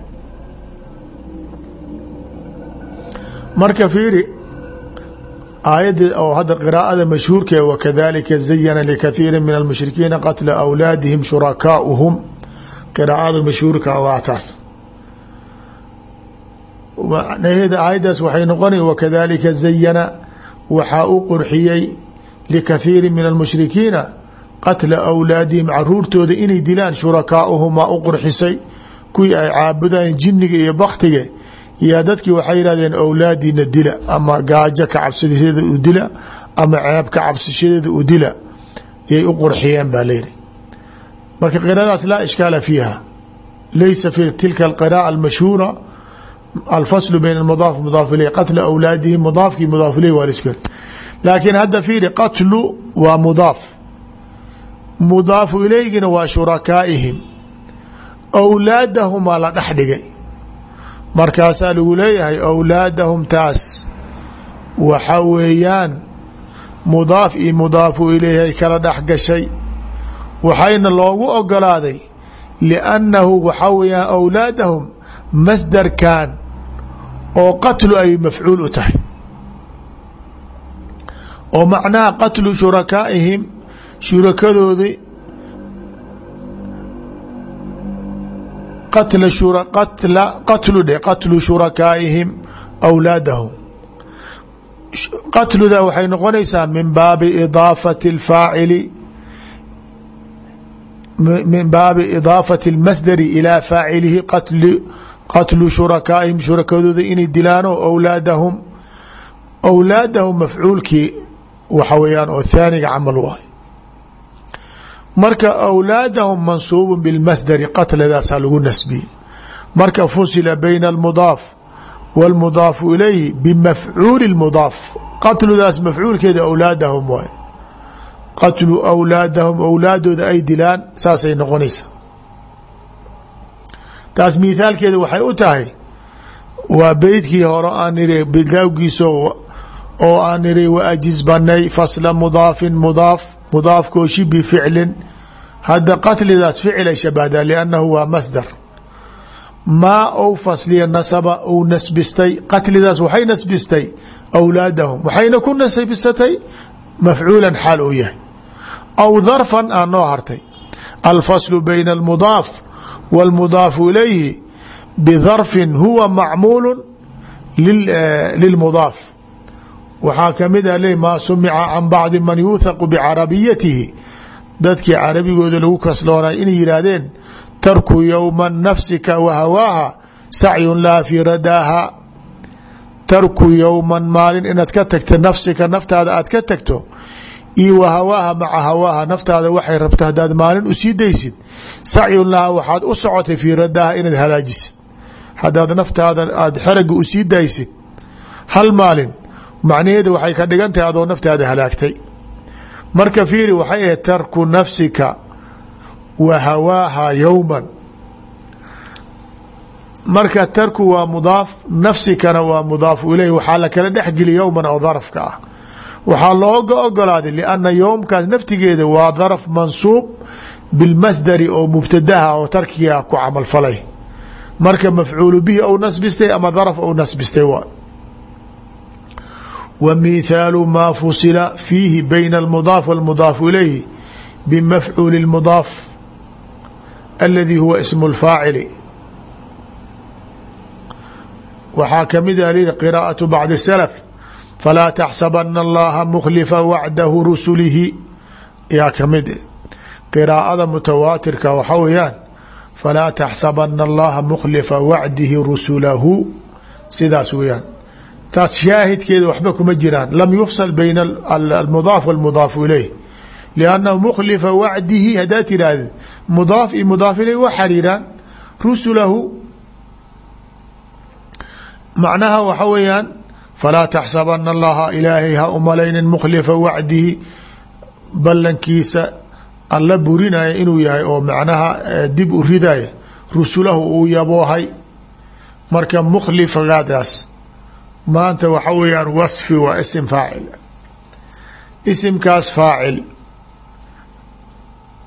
Marka fiiri aayadda oo hadda qiraa'ada mashhuurka ee wakadalika zayana likathiiri min almushrikiina qatla awlaadihim shurakaa'uhum. Qiraa'ada mashhuurka waa taas aayaddaas waxay noqonay wakadalika zayana waxaa u qurxiyey likathiiri min almushrikiina qatla awlaadihim caruurtooda inay dilaan shurakaa'uhum maa u qurxisay kuwii ay caabudayeen jinniga iyo baktiga yaa dadkii waxay yihahdeen awlaadiina dila ama gaajo ka cabsashadeeda u dila ama ceeb ka cabsashadeeda u dila yay u qurxiyeen baa marka qiradaas laa ishkaala fiiha laysa fi tilka alqira'a almashhuura alfaslu bayn almudaaf mudaaf ileyh qatla awlaadihim mudaafkii mudaaf ileyh waa liskal laakiin hadda fiiri qatlu waa mudaaf mudaafu ileygina waa shurakaa'ihim awlaadahumaa la dhex dhigay markaasaa lagu leeyahay awlaadahum taas waxa weeyaan mudaaf iyo mudaafu ileyhi ay kala dhex gashay waxayna loogu ogolaaday liannahu waxaa weeyaan awlaadahum masdarkan oo qatlu ay mafcuul u tahay. oo macnaha qatlu shurakaa'ihim shurakadoodii qatla shura qatla qatlu dhe qatlu shurakaa'ihim awlaadahum. Qatluda waxay noqonaysaa min baabi idaafati اlfaacili min baabi idaafati اlmasdari ilaa faacilihi qatli qatlu shurakaa'ihim shurakadooda inay dilaano awlaadahum awlaadahum mafcuulkii waxa weeyaan oo thaaniga camal waay marka awlaadahum mansuubu bilmasdari qatladaasaa lagu nasbiyey marka fusila bayna almudaaf wاlmudaafu ilayhi bimafcuuli اlmudaaf qatludaas mafcuulkeeda awlaadahum waay qatlu awlaadahum awlaadooda ay dilaan saasay noqonaysa taas mithaalkeeda waxay u tahay waa beydkii hore aan niri bidaawgiisa oo aan niri waajiz banay fasla mudaafin mudaaf mudaafkoo shibi ficlin hadda qatlidaas ficilay shabahdaa liannahu waa masdar. Maa ou fasliya nasaba ou nasbistay. Qatlidaas waxay nasbistay awlaadahum waxayna ku nasbisatay mafcuulan xaal uu yahay. Aw darfan aa noo hartay alfaslu bayna almudaaf wاlmudaafu ilayhi bidarfin huwa macmuulu lilmudaaf waxaa ka mid a maa sumica can bacdi man yuuthaqu bicarabiyatihi dadkii carabigooda lagu kasloonay inay yidhaahdeen tarku yowma nafsika wa hawaaha sacyun laha fii radaaha tarku yowman maalin inaad ka tagto nafsika naftaada aad ka tagto iyo wa hawaaha maca hawaaha naftaada waxay rabto haddaad maalin u sii daysid sacyun laha waxaad u socotay fii inaad halaajisid haddaad naftaada aada xeraga u sii daysid hal maalin macnaheeda waxay ka dhigan tahay adoo naftaada halaagtay. Marka fiiri waxay ahayd tarku nafsika wa hawaaha yowman marka tarku waa mudaaf nafsikana waa mudaafu ilayh waxaa kala dhexgeli yowman oo darafka ah waxaa looga ogolaaday lianna yowmkaas naftigeeda waa daraf mansuub bilmasdari oo mubtadaha oo tarkiga ku camalfalay marka mafcuulu bihi ou nasbistay ama daraf ou nasbistay waa wa mithaalu maa fusila fiihi bayna almudaaf walmudaafu ilayhi bimafcuuli اlmudaaf aladi huwa ismu اlfaacili waxaa kamid a li qiraaءaة bacdi الslf falaa taxsabana allaha mukhlifa wacdahu rusulihi yaa ka mid qiraa'ada mutawaatirka waxa weeyaan falaa taxsabana allaha mukhlifa wacdihi rusulahu sidaas weeyaan taas shaahidkeeda waxba kuma jiraan lam yufsal bayna almudaaf walmudaafu ilayh liannahu mukhlifa wacdihi haddaad tiraahdeed mudaaf iyo mudaaf ilayh waa xariiraan rusulahu macnaha waxa weeyaan falaa taxsabana allaha ilaahay ha umalaynin mukhlifa wacdihi ballankiisa alla burinaya inuu yahay oo macnaha dib u ridaya rusulahu uu yaboohay marka mukhlifagaadaas maanta waxa weeyaan wasfi waa isim faacil isimkaas faacil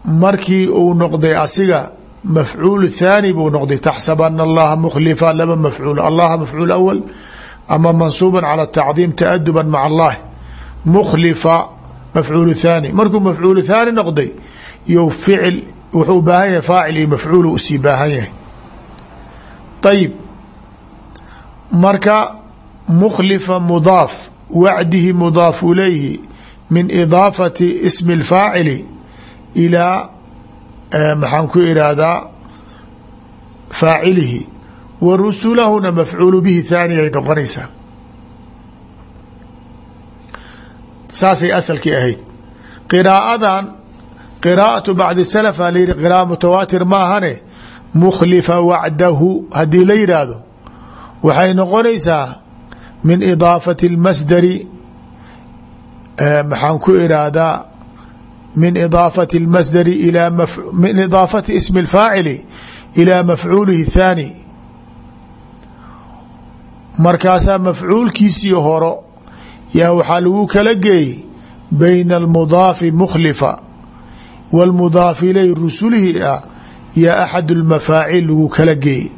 markii uu noqday asiga mafcuul thaani buu noqday taxsabana allaha mukhlifa laba mafcuul allaha mafcuul awal ama mansuuba cala tacdiim taaduba maca allahi mukhlifa mafcuul thaani markuu mafcuul thaani noqday iyo ficil wuxuu baahan yahay faacil iyo mafcuul u sii baahan yahay ayib marka mukhlifa mudaaf wacdihi mudaaf ilayhi min idaafati ismi اlfaacili ilaa maxaan ku irahdaa faacilihi wa rusulahuna mafcuulu bihi thaani ay noqonaysaa saasay asalkii ahayd qiraa'adan qiraa'atu bacdi salaf a layihi qira'a mutawaatir maahane mukhlifa wacdahu haddii la yidhaahdo waxay noqonaysaa min idaafati اlmasdari maxaan ku irahdaa min idaafati اlmasdari ilaa min idaafati ismi اlfaacili ilaa mafcuulihi الthaani markaasaa mafcuulkiisii horo yaa waxaa lagu kala geeyey bayna almudaafi mukhlifa wاlmudaaf ilay rusulihi ah yaa axad اlmafaacil lagu kala geeyey.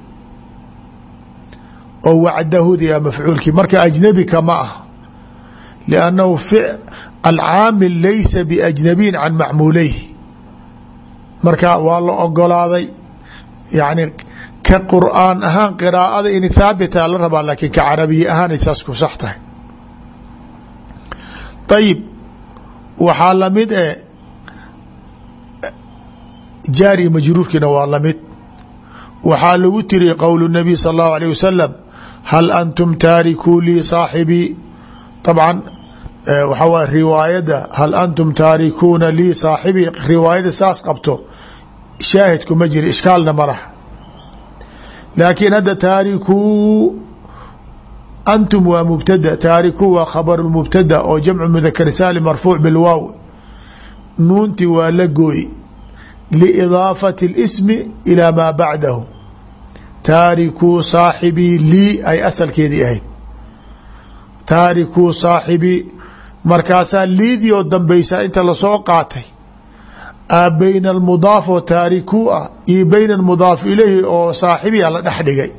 Oo wacdahudi a mafcuulkii marka ajnabika ma ah liannahu alcaamil laysa biajnabiyin can macmuuleyhi marka waa la ogolaaday yani ka qur'aan ahaan qiraacada in haabita la rabaa laakiin ka carabiya ahaanay saas ku sax tahay. Ayib waxaa la mid e eh, jaariya majruurkiina waa la mid waxaa lagu tiri qowl nabiy sal allahu alayh wasalam hal antum taarikuu lii saaxibii abcan eh, waxaa wa riwaayadda hal antum taarikuuna lii saaxibii riwaayadda saas qabto shaahidku ma jira ishkaalna laakiin hadda taarikuu antum waa mubtada taarikuu waa khabar mubtada oo jamcu mudakar saalim marfuuc bilwaaw nuunti waa la gooy liidaafati اlismi ilaa maa bacdahu taarikuu saaxibii lii ay asalkeedii ahayd taarikuu saaxibii markaasaa liidii oo dambaysaa inta la soo qaatay bayna almudaaf oo taarikuu ah iyo bayna almudaaf ilayhi oo saaxibiya la dhex dhigay.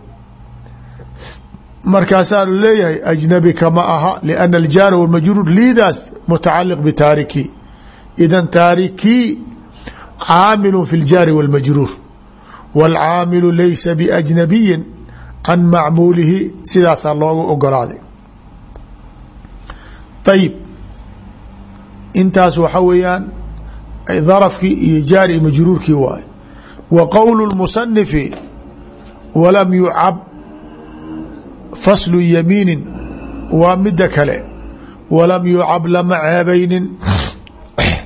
Markaasaa lu leeyahay ajnabika ma aha lianna aljaara walmajruur liidaas mutacaliq bitaarikii idan taarikii caamilu fi ljaari walmajruur wاlcaamilu laysa biajnabiyin can macmuulihi sidaasaa loogu ogolaaday. Ayib intaas waxa weeyaan darafkii iyo jaari majruurkii waay wa qowl اlmusanifi walam yucab faslu yamiinin waa mida kale. Walam yucab lama ceebaynin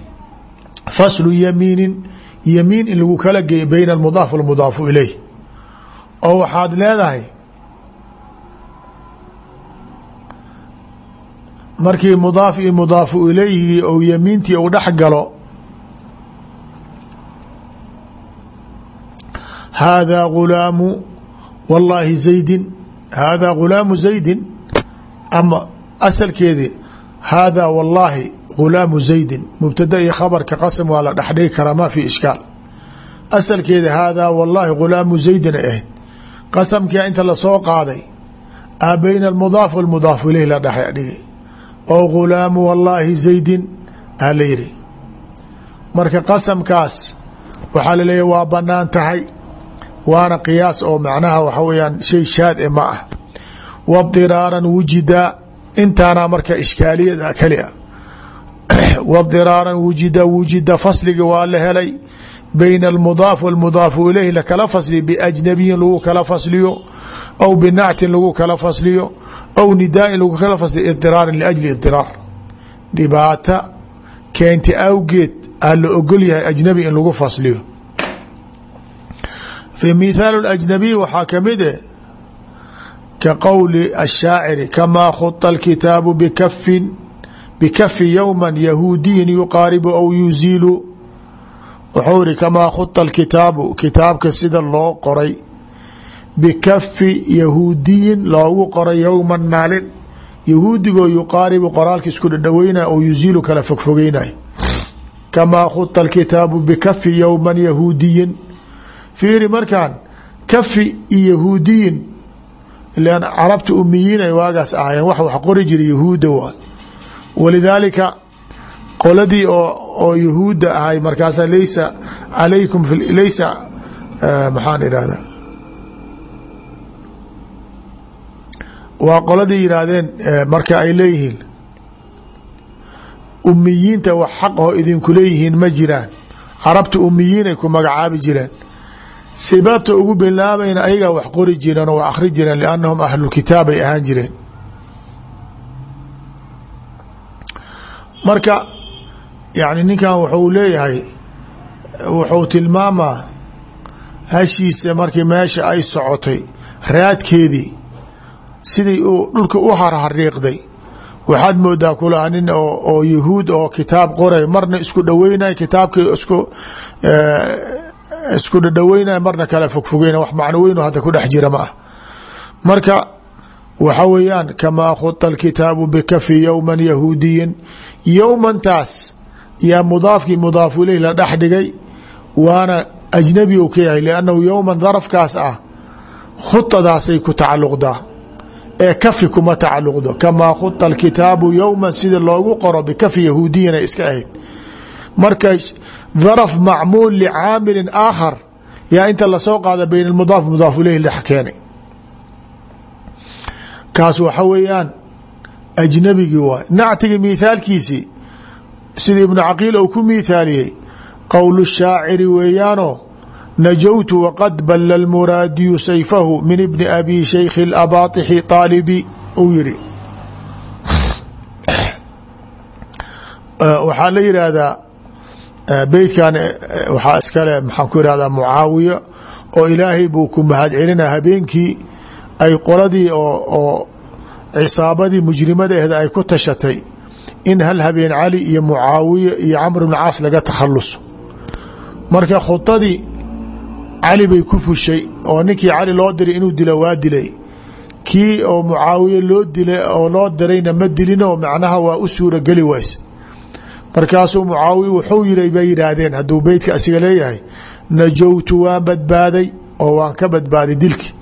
faslu yamiinin yamiin in lagu kala geeyo bayna almudaaf walmudaafu ilayh. Oo waxaad leedahay markii mudaaf iyo mudaafu ilayhi ou yamiintii u dhex galo haadaa gulaamu wallaahi zaydin haadaa gulaamu zaydin ama asalkeedii haadaa wallaahi gulaamu zaydin mubtada iyo khabarka qasam waa la dhexdhigi karaa ma fi ishkaal asalkeeda haadaa wallaahi gulaamu zaydin ay ahayd qasamkia inta la soo qaaday a bayna almudaaf walmudaafu ilayh la dhexdhigay oo gulaamu wallaahi zaydin aa la yidhi marka qasamkaas waxaa laleeyahy waa bannaan tahay waana qiyaas oo macnaha waxa weyaan shay shaad e ma ah. Wadiraaran wujida intaana marka ishkaaliyada keli a wadiraaran wujida wujida fasliga waa la helay. Bayna almudaaf walmudaafu ilayh lakala fasliyo biajnabiyin lagu kala fasliyo aw binactin lagu kala fasliyo aw nidaain lagu kala fasliyo idiraarin liajli idiraar dhibaata keenta awgeed aa la ogol yahay ajnabi in lagu fasliyo fi mithaal ajnabiy waxaa ka mid e ka qowli ashaaciri kamaa khuطa alkitaabu bikafin bikafi yowma yahuudiyin yuqaaribu aw yuziilu wuxuu iri kamaa khuطa alkitaabu kitaabka sida loo qoray bikafi yahuudiyin loogu qoray yowma maalin yahuudigoo yuqaaribu qoraalka isku dhadhaweynay oo yuziilu kala fogfogeynay kamaa khuta alkitaabu bikafi yowman yahuudiyin fiiri markaan kafi iyo yahuudiyin ilan carabta umiyiin ay waagaas ahaayeen wax wax qori jira yahuudda waay. Walidaalika qoladii oo oo yahuudda ahay markaasa laysa calaykum laysa maxaan idhahda waa qoladii yidhaahdeen marka ay leeyihiin. Umiyiinta wax xaqaho idinku leeyihiin ma jiraan. Carabta umiyiinay ku magacaabi jireen sibabta ugu bilaabayna ayagaa wax qori jireen oo wax akhri jireen liannahum ahlulkitaab ay ahaan jireen. Marka yani ninkan wuxuu leeyahay wuxuu tilmaamaa hashiisa markii meesha ay socotay raadkeedii sidii uu dhulka u harhariiqday. Waxaad moodaa kulaha nin oo yahuud oo kitaab qoray marna isku dhaweynay kitaabkii isku isku dhadhaweynay marna kala fogfogeyna wax macno weyn hadda ku dhex jira ma ah. Marka waxa weeyaan kamaa khuta alkitaabu bikafi yowman yahuudiyin. Yowmantaas yaa mudaafkii mudaaf ileyh la dhex dhigay waana ajnabi u ka yahay liannahu yowman darafkaas ah khudadaasay ku tacaluqdaa ee kafi kuma tacaluqdo kamaa khuta alkitaabu yowman sida loogu qoro bikafi yahuudiyin ay iska ahayd marka daraf macmuul licaamilin aakhar yaa inta la soo qaada bayn almudaaf mudaaf ileyh dhex keenay kaas waxa weeyaan ajnabigii waay nactiga miithaalkiisii sida ibnu caqiil ou ku miithaaliyey qowlu shaaciri weeyaanoo najowtu waqad balla lmuraadiyu sayfahu min ibni abi shaykhi اlabaatixi taalibi uu yiri waxaa la yidhaahdaa beytkan waxaa iskale maxaan ku ihahdaa mucaawiya oo ilaahay buu ku mahad celina habeenkii ay qoladii oo cisaabadii mujrimada ahda ay ku tashatay in hal habeen cali iyo mucaawiya iyo camr bn caas laga takhaluso marka khudadii cali bay ku fushay oo ninkii cali loo diray inuu dilo waa dilay. Kii oo mucaawiye loo dilay oo loo dirayna ma dilino macnaha waa u suurageli wayse markaasuu mucaawiya wuxuu yiri bay yidhaahdeen hadduu beytka asiga leeyahay najowtu waan badbaaday oo waan ka badbaaday dilki.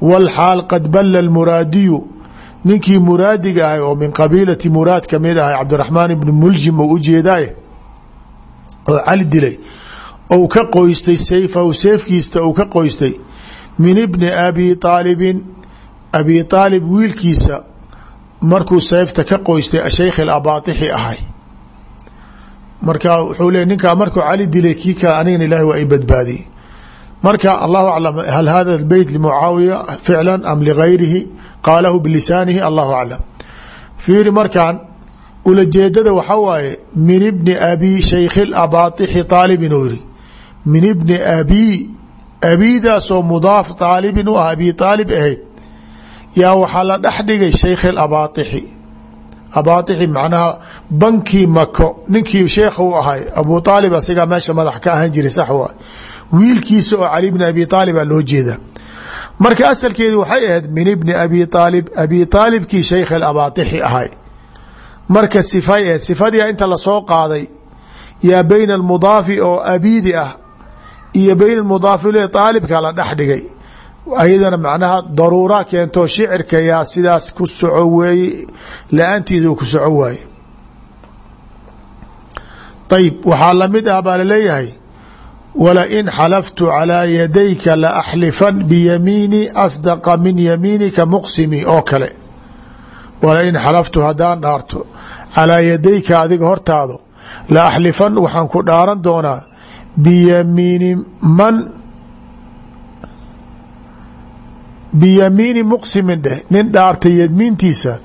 Walxaal qad balla lmuraadiyu ninkii muraadiga ahay oo min qabiilati muraad ka mid ahay cabdiraxmaan ibni muljim ou ujeedaay oo cali dilay ou ka qoystay sayfahu seefkiista ou ka qoystay min ibni abi aalibin abi aalib wiilkiisa markuu seefta ka qoystay shaykh abaatixi ahay marka wuxuu le ninkaa markuu cali dilay kii kale anigana ilahi waa i badbaadiyey. Marka allahu aclam hal hada beyt limucaawiya ficla am ligayrihi qaalahu bilisaanihi allahu aclam. Fiiri markan ulajeedada waxaa waaye min ibni abi shaykhi abaatixi aalibin uu yiri min ibni abi abidaasoo mudaaf aalibin u ah abi aalib ahayd. Yaa waxaa la dhex dhigay shaykhi abaatixi abaatixi macnaha bankii mako ninkii sheekha u ahay abu aalib asigaa meesha madax ka ahan jiray sax waa wiilkiisa oo cali bni abi aalib a loo jeeda. Marka asalkeedu waxay ahayd min ibni abi aalib abi aalibkii shaykh abaatixi ahay. Marka sifay ahayd sifadia inta la soo qaaday yaa bayna almudaafi oo abiidi ah iyo bayna mudaafi aalibka la dhex dhigay ayadana macnaha daruura keento shicirka yaa sidaas ku soco weeye la'aantiida uu ku soco waaye ayib waxaa la mid ah baa la leeyahay wlain xalaftu calىa yadayka laaxlifan biyamiini asdaqa min yamiinika muqsimi oo kale. Walain xalaftu haddaan dhaarto calىa yadayka adiga hortaado la axlifan waxaan ku dhaaran doonaa biyamiini man biyamiini muqsimin dheh nin dhaartay yamiintiisa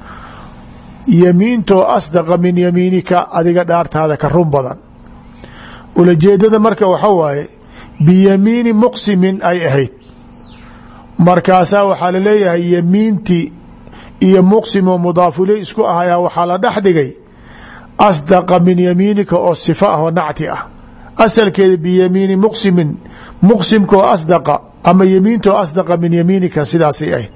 yamiintoo asdaqa min yamiinika adiga dhaartaada ka run badan. Ulajeedada marka waxa waaye biyamiini muqsimin ay ahayd. Markaasaa waxaa la leeyahay yamiintii iyo muqsim oo mudaafule isku ahayaa waxaa la dhex dhigay asdaqa min yamiinika oo sifa ah oo nacti ah. Asalkeeda biyamiini muqsimin muqsimkaoo asdaqa ama yamiintoo asdaqa min yamiinika sidaasay ahayd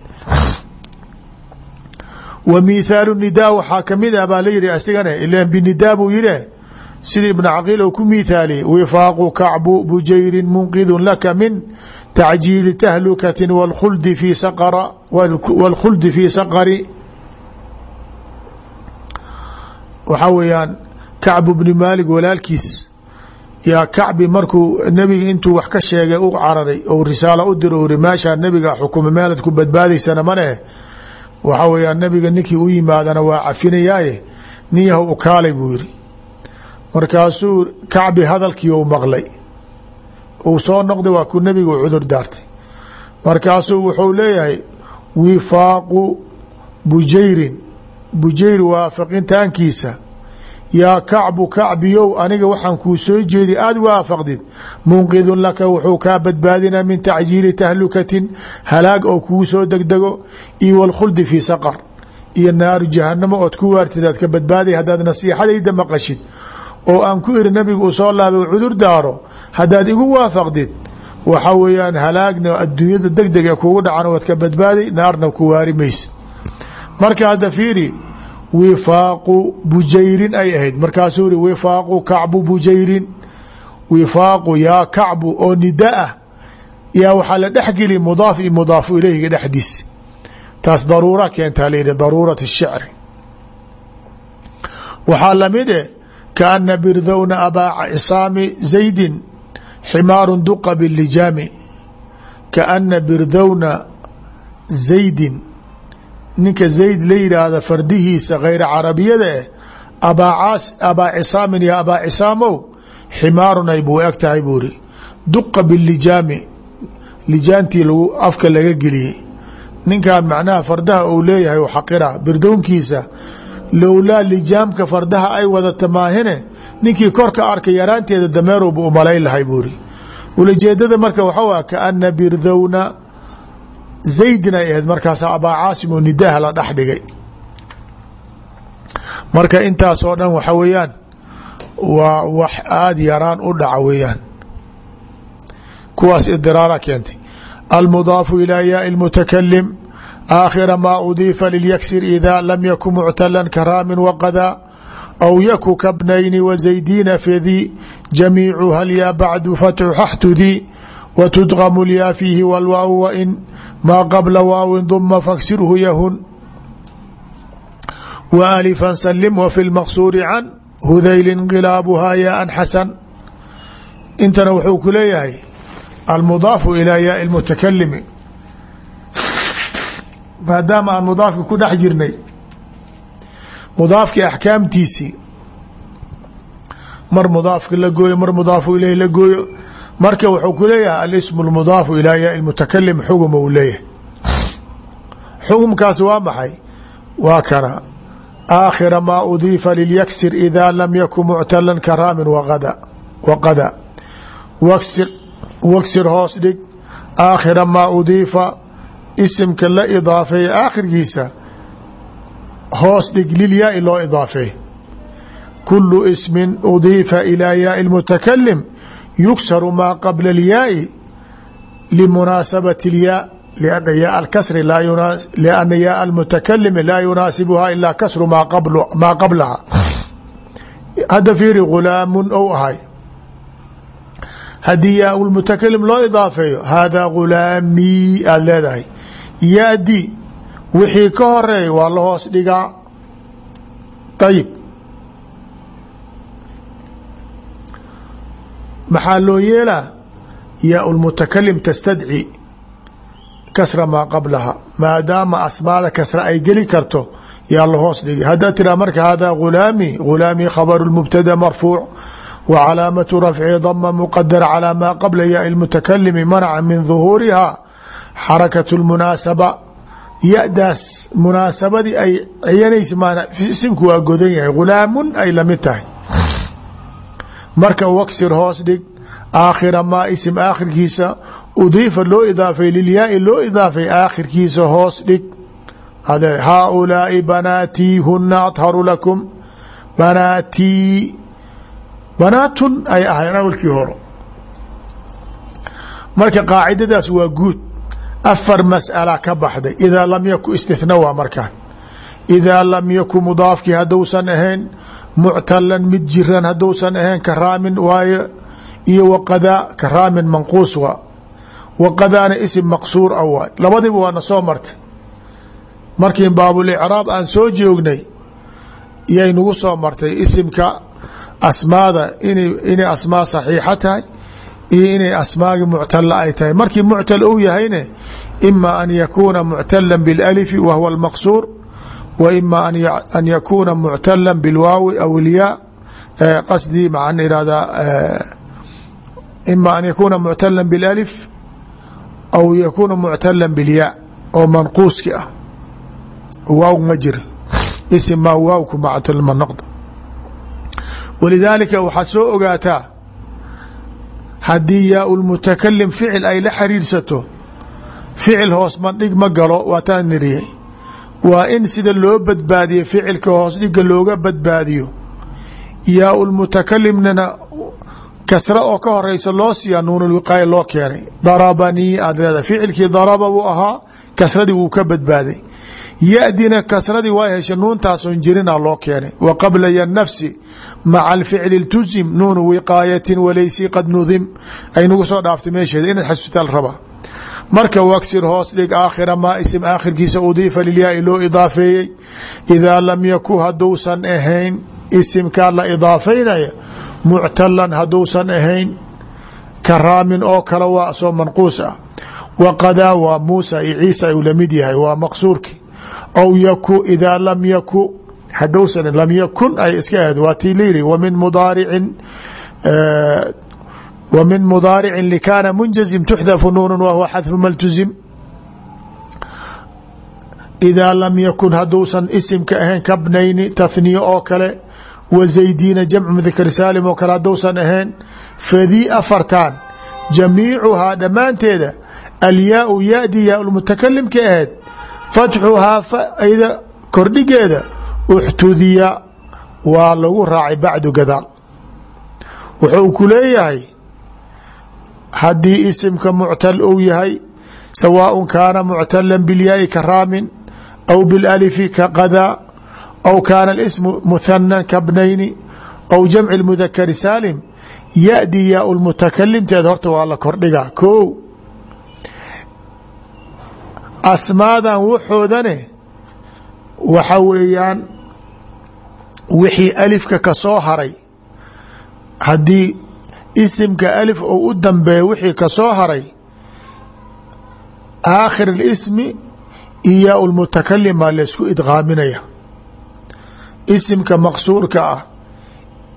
wa mithaalu nidaa waxaa ka mid ah baa la yihi asigane ilan binidaa buu yidhi sida ibn caqiil ou ku miithaaliyey wifaaqu kacbu bujayrin munqidun laka min tacjiili tahlukati wاlkhuldi fi saqra wاlkhuldi fi saqari. Waxaa weeyaan kacbu bni maalik walaalkiis yaa kacbi markuu nebiga intuu wax ka sheegay u cararay ou risaalo u diro uri meeshaa nebiga xukuma meelad ku badbaadaysana maneh waxaa weeyaan nebiga ninkii u yimaadana waa cafinayaaye nin yahow ukaalay buu yiri markaasuu kacbi hadalkii ou maqlay uu soo noqday waa ku nebigu cudur daartay. Markaasuu wuxuu leeyahay wifaaqu bujayrin bujayr waafaqintaankiisa yaa kacbu kacbiyow aniga waxaan kuu soo jeedi aada waafaqdid. Munqidun laka wuxuu kaa badbaadinaa min tacjiili tahlukatin halaag oo kugu soo degdego iyo wاlkhuldi fii saqar. Iyo naaru jahanamo ood ku waartid aad ka badbaaday haddaad nasiixadayda maqashid. Oo aan ku iri nabiga uu soo laabay cudur daaro haddaad igu waafaqdid. Waxa weeyaan halaagna adduunyada deg deg ee kugu dhacan waad ka badbaaday naarna ku waari maysa marka hadda fiiri wifaaqu bujayrin ay ahayd. Markaasuu iri wifaaqu kacbu bujayrin. Wifaaqu yaa kacbu oo nida ah yaa waxaa la dhexgeli mudaaf iyo mudaafu ilayhiga dhexdiisa taas daruura keentaa la yihi daruurat الshicri waxaa la mid e kaana birdowna abaa cisaami zaydin ximaaru duqa bilijaami kaana birdowna zaydin ninka zayd la yidhaahda fardihiisa khayra carabiyada eh abaa cisaamin ya abaa cisaamow ximaarun ay buu eg tahay buu ri duqa bilijaami lijaantii lagu afka laga geliyey. Ninkan macnaha fardaha uu leeyahay xaqira birdownkiisa lowlaa lijaamka fardaha ay wadata maahine ninkii korka arkay yaraanteeda dameeruba umalayn lahay buuri ulajeedada marka waxau ah kaana birdowna zaydin ay ahayd markaasa abaa caasim oo nidaha la dhex dhigay. Marka intaasoo dhan waxa weeyaan waa wax aada yaraan u dhaca weeyaan. Kuwaas idiraara keentay. Almudaafu ilaa yaai اlmutakalim aakhira maa udiifa lilyaksir ida lam yakun muctalan karaamin waqada aw yaku kabnayni wazaydiina fidi jamiicuha lyaa bacdu fatxu xaxtudi watudqamu lyaa fiihi wlwaaw wain maa qabla waawin duma faksirhu yahun wa alifan salim wa fi lmaqsuuri can hudayli inqilaabuhaa yaaan xasan intana wuxuu ku leeyahay almudaafu ilaa yaai lmutakalimi maadaama aan mudaafki ku dhex jirnay mudaafkii axkaamtiisii mar mudaafka la gooyo mar mudaafu ileyh la gooyo marka wuxuu ku leeyahay alismu lmudaafu ilaa yaai mutakalim xuguma uu leeyahay xugumkaas waa maxay? Waa kana. Aakhira maa udiifa lilyaksir ida lam yakun muctalan karaamin waqada waksir hoos dhig. Aakhira maa udiifa isimka la idaafeeye aakhirkiisa hoos dhig lilyaai loo idaafeey kulu ismin udiifa ilaa yaai اlmutakalim yugsaru maa qabla اlyaai limunaasabat اlyaa lana yaa akasri liana yaa almutakalimi laa yunaasibuhaa ilaa kasru maa qablaha hadda fiiri gulaamun ou ahay. Haddii yaa lmutakalim loo idaafeeyo haadaa gulaamii aada leedahay. Yaadi wixii ka horreeya waa la hoos dhigaa. Ayib maxaa loo yeelaa yaa lmutakalim tastadci kasra maa qablaha maadaama asmaada kasra ay geli karto yaa la hoos dhigi. Haddaad tiraa marka hada ghulaami ghulaami khabaru mubtada marfuuc wa calaamatu rafci dama muqadara calaa maa qabla yaa lmutakalimi manaca min duhuuriha xarakatu lmunaasaba ya-daas munaasabadii ay ciyanaysa maan isimku waa godan yahay hulaamun ay la mid tahay marka waksir hoos dhig aakhira maa isim aakhirkiisa. Udiifa loo idaafay lilyaai loo idaafay aakhirkiisa hoos dhig. Haaulaai banaatii huna adharu lakum. Banaatii banaatun ay ahayn awalkii horo marka qaacidadaas waa guud. Afar mas'ala ka baxday. Idaa lam yaku istithna waa markaan. Idaa lam yaku mudaafkii haddousan ahayn muctalan mid jiran hadduusan ahayn karaamin waayo iyo waqadaa karaamin manquus waa waqadaana isim maqsuur a waay labadiba waana soo martay. Markii baabulicraab aan soo joognay yay nagu soo martay isimka asmaada inay asmaa saxiixa tahay iyo inay asmaagi muctala ay tahay. Markii muctal ou yahayne ima an yakuuna muctala biاlalifi wa huwa اlmaqsuur wa ima an yakuuna muctala biاlwaawi aw ilyaa qasdii maxaan irahdaa ima an yakuuna muctala biاlalif aw yakuuna muctala biاlyaa oo manquuski ah waaw ma jira isim maa waawku mactalma noqdo walidaalika waxaad soo ogaataa haddii yaa lmutakalim ficil ay la xiriirsato ficil hoos mandhig ma galo waataan niriyey waa in sida loo badbaadiyo ficilka hoos dhiga looga badbaadiyo. Yaa lmutakalimnana kasra oo ka horeysa loo siiyaa nuunulwiqaaya loo keenay. Darabanii aad leedahay ficilkii daraba buu ahaa kasradii wuu ka badbaaday. Yadina kasradii waa hesha nuuntaason jirina loo keenay. Wa qabla nafsi maca alficli ltuzim nuunu wiqaayatin walaysi qad nudim. Ay nagu soo dhaaftay meesheeda inaad xasuustaal rabaa marka waksir hoos dhig aakhira maa isim aakhirkiisa udiifa lilyaai loo idaafeeyey. Idaa lam yaku haduusan ahayn isimkaa la idaafeynaya muctalan haduusan ahayn karaamin oo kale waa soo manquus ah. Waqadaa waa muusa iyo ciisa uu la mid yahay waa maqsuurki. Aw yaku idaa lam yaku hadowsan lam yakun ay iska ahayd waa layiri wamin mudaaricin wa min mudaaricin likaana munjazim tuxdafu nuunu wa huwa xadfu maltuzim idaa lam yakun haduusan isimka ahayn kabnayni tahniye oo kale wa zaydiina jamcu mudakar saalim oo kale haduusan ahayn fadii afartan jamiicuhaa dhammaanteeda alyaau yadi yaa lmutakalimka ahayd fatxuhaa fada kordhigeeda uxtudiya waa lagu raacay bacdu gadaal wuxuu ku leeyahay haddii isimka muctal ou yahay sawaaء kaana muctala bilyaai ka raamin aw bilalifi ka qadaa aw kaana اsmu muhanan kabnayni aw jamci mudakari saalim yadi yaa lmutakalimteed horta waa la kordhigaa ko asmaadan waxoodane waxa weeyaan wixii alifka ka soo haray haddii isimka alif ou u dambeeya wixii ka soo haray aakhir اlismi iyo yaa lmutakalim baa laysku idqaaminaya. Isimka maqsuurka ah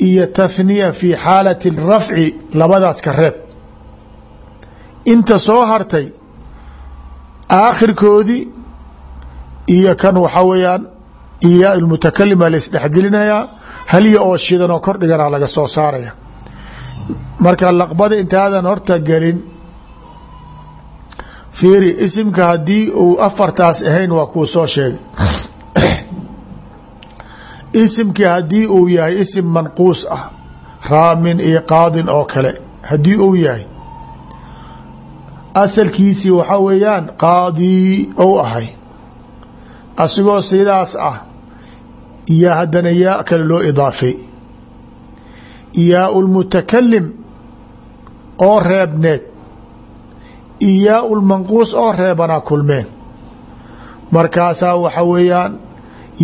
iyo tahniya fi xaalati rafci labadaas ka reeb. Inta soo hartay aakhirkoodii iyo kan waxaa weeyaan iya mutakalim baa laisdhexgelinayaa halya oo shidan oo kordhigana laga soo saaraya marka laqbada intaadan horta gelin fiiri isimka haddii uu afartaas ahayn waa kuu soo sheegay isimkii haddii uu yahay isim manquus ah raamin iyo qaadin oo kale haddii uu yahay. Asalkiisii waxaa weeyaan qaadii ou ahay. Asigoo sidaas ah iyo haddana yaa kale loo idaafay yaa lmutakalim oo reebneed. Iyo yaa lmanquus oo reebanaa kulmeen. Markaasaa waxa weeyaan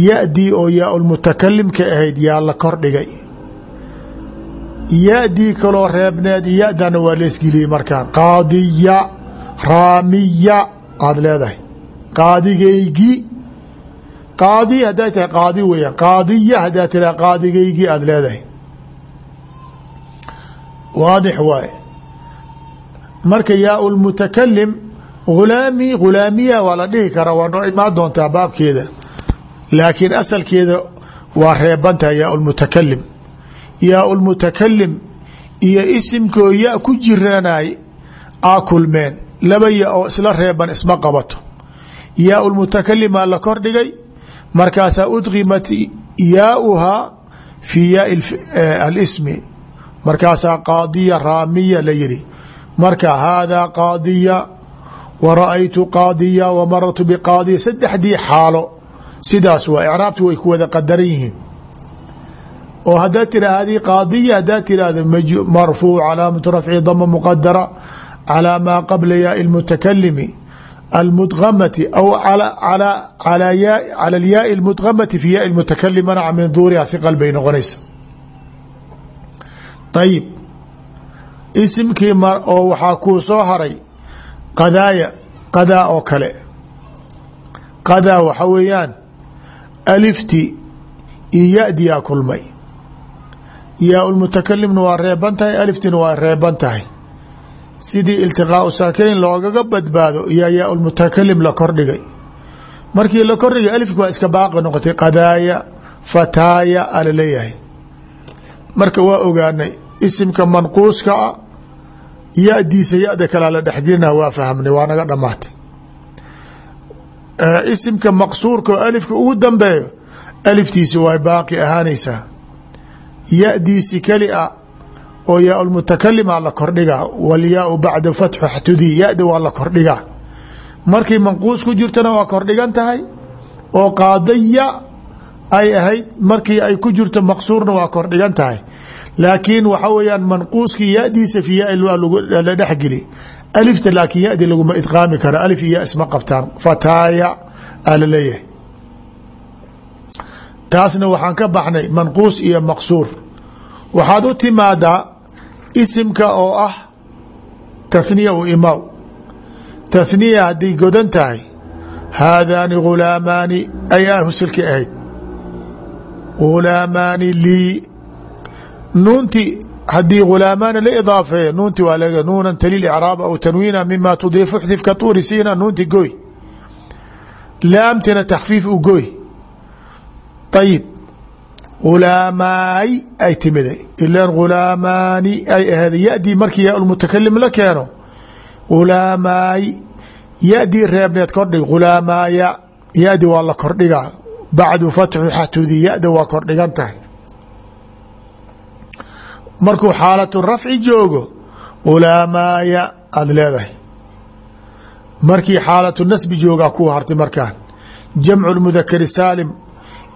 ya-dii oo yaa lmutakalimka ahayd yaa la kordhigay. Ya-dii kaloo reebneed ya-dana waa laisgeliyey markaan. Qaadiya raamiya aada leedahay. Qaadigaygii qaadi hadday tahay qaadi weeyaan. Qaadiya haddaa tiraa qaadigaygii aada leedahay waadix waaye. Marka yaa lmutakalim hulaami hulaamiya waa la dhihi karaa waa noo imaan doontaa baabkeeda. Laakiin asalkeeda waa reebantahay yaa lmutakalim yaa lmutakalim iyo isimkoo ya ku jiranay aa kulmeen. Laba ya oo isla reeban isma qabato. Yaa lmutakalimaa la kordhigay markaasaa udqimat yaauhaa fi yaa alismi markaasaa qaadiya raamiya la yihi marka haadaa qaadiya wa ra'aytu qaadiya wa marartu biqaadiya saddexdii xaalo. Sidaas waa icraabti way ku wada qadaran yihiin. Oo haddaad tirahdii qaadiya haddaad tirahdo marfuuc calaamatu rafci dama muqadara calaa maa qabla yaai lmutakalimi almudgamati aw cala alyaai almudgamati fi yaai lmutakalim manaca min duuriha hiqal bay noqonaysa ayib isimkii oo waxaa kuu soo haray qadaaya qadaa oo kale qadaa waxa weeyaan alifti iyo yadiyaa kulmay yaa lmutakalimna waa reeban tahay aliftina waa reeban tahay sidii iltiqaau saakinayn loogaga badbaado yaa yaa lmutakalim la kordhigay markii la kordhigay alifki waa iska baaqi noqotay qadaaya fataaya ala leeyahay marka waa ogaanay isimka manquuska a yadiisa yada la dhexgelina waa fahmnay waa naga dhamaatay. Isimka maqsuurka oo alifka ugu dambeeyo aliftiisi way baaqi ahaanaysaa. Yadiisi keli a oo yaa mutakalima la kordhigaa walyaau bacda fatxu xtudi yada waa la kordhigaa. Markay manquus ku jirtona waa kordhigan tahay oo qaadaya ay ahayd markii ay ku jirto maqsuurna waa kordhigan tahay laakiin waxa weyaan manquuskii yadiisa fi ya la dhexgeli alifta laakiin yadi laguma idqaami karo alif iyo isma qabtaan. Fataaya ala leeyahay. Taasna waxaan ka baxnay manquus iyo maqsuur. Waxaad u timaadaa isimka oo ah tahniya u imaaw. Tahniya hadday godan tahay haadaani ghulaamaani ay ahusilki ahayd. Ghulaamaani lii nuunti haddii ghulaamaana la idaafeeyo nuunti waa l nuunan talil icraab aw tanwiina mima tudiifu xdif ka tuuri siina nuunti goy laamtina takfiif u goy ayib ghulaamaay ay timiday ilan ghulaamaani ay aheed yadii markii yaa mutakalim la keeno ghulaamaay yadii reebneed kordhig ghulaamaaya yadi waa la kordhigaa. Bacdu fatxu xatudi yada waa kordhigan tahay markuu xaalatu rafci joogo ghulaamaaya aada leedahay. Markii xaalatu nasbi joogaa ku hartay markaan jamcu mudakari saalim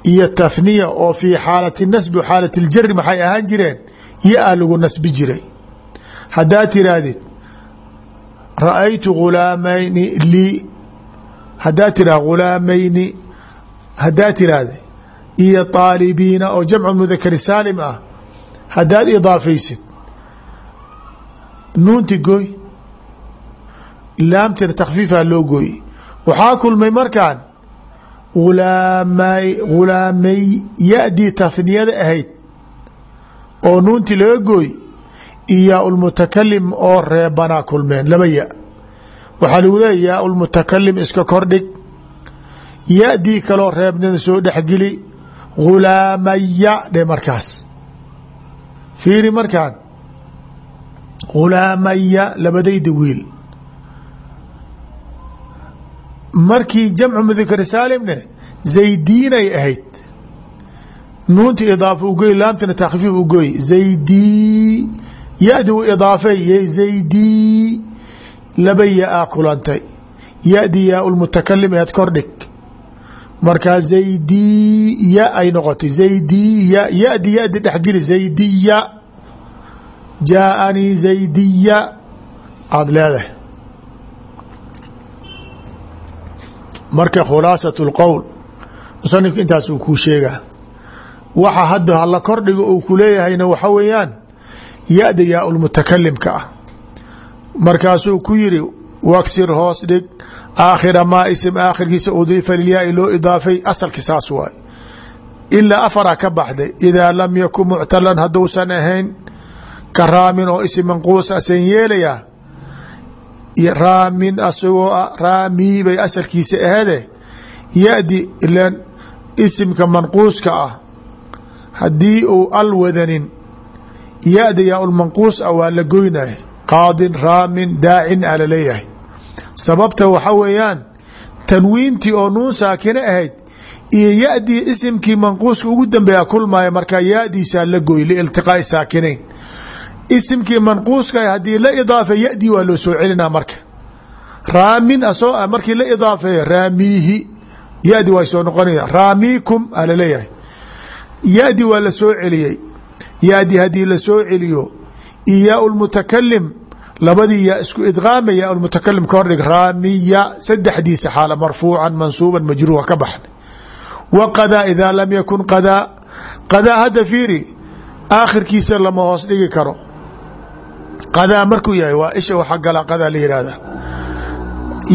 iyo tahniya oo fii xaalati nasbi xaalati ljari maxay ahaan jireen yo a lagu nasbi jiray. Haddaad tirahdid ra'aytu ghulaamayni lii haddaad tirah ghulaamayni haddaad tirahda iyo taalibiina oo jamcu mudakari saalim ah haddaad idaafaysid nuunti gooy laamtina takfiifaa loo gooye waxaa kulmay markaan ulaamay ghulaamay yadii tahniyada ahayd oo nuunti laga gooy iyo yaa lmutakalim oo reebanaa kulmeen laba ya. Waxaa lagu leeya yaa lmutakalim iska kordhig yadii kaloo reebnada soo dhexgeli ghulaamaya dhe markaas fiiri markaan. Ghulaamaya labadayda wiil. Markii jamcu mudakar saalimne zaydiinay ahayd. Nuunta idaafa ugoy laamtana takfiif ugoy zaydii yadi u idaafay y zaydii. Laba ya-a kulantay. Yadi yaa lmutakalim eed kordhig markaa zaydii ya ay noqotay. Zaydiya yadi yadi dhexgeli zaydiya. Jaaanii zaydiya. Aada leedahay. Marka khulaasat اlqowl musanifka intaas uu kuu sheegaa. Waxa hadda hala kordhiga uu ku leeyahayna waxa weeyaan ya-da yaa lmutakalimka ah. Markaasuu ku yiri waksir hoos dhig aakhira maa isim aakhirkiisa udiifa lilyaai loo idaafay asalki saas waay. Ilaa afara ka baxday idaa lam yakun muctalan hadduusan ahayn ka raamin oo isim manquus asan yeelayaa raamin asagoo ah raamii bay asalkiisa ahade yadi ilan isimka manquuska ah haddii uu al wadanin yada yaa ulmanquus ah waa la goynaya qaadin raamin daacin a sababta waxa weeyaan tanwiintii oo nuun saakine ahayd iyo yadii isimkii manquuska ugu dambeeya kulmaya markaa yadiisaa la goy liiltiqaai saakinayn. Isimkii manquuska haddii la idaafa yadii waa loo soo celina marka. Raamin ah markii la idaafeeyo raamiihi yadi waa soo noqonaya. Raamiikum a la leeyahay waa la soo celiyey. Ya-di haddii la soo celiyo iyo yaa lmutakalim labadii yaa isku idqaama yaa mutakalim ka hordhig raamiya saddexdiisa xaala marfuucan mansuuban majruuha ka baxna wa qadaa idaa lam yakun qadaa. Qadaa hadda fiiri aakhirkiisa lama hoos dhigi karo. Qadaa markuu yahay waa isha waxa gala qadaa la yihahda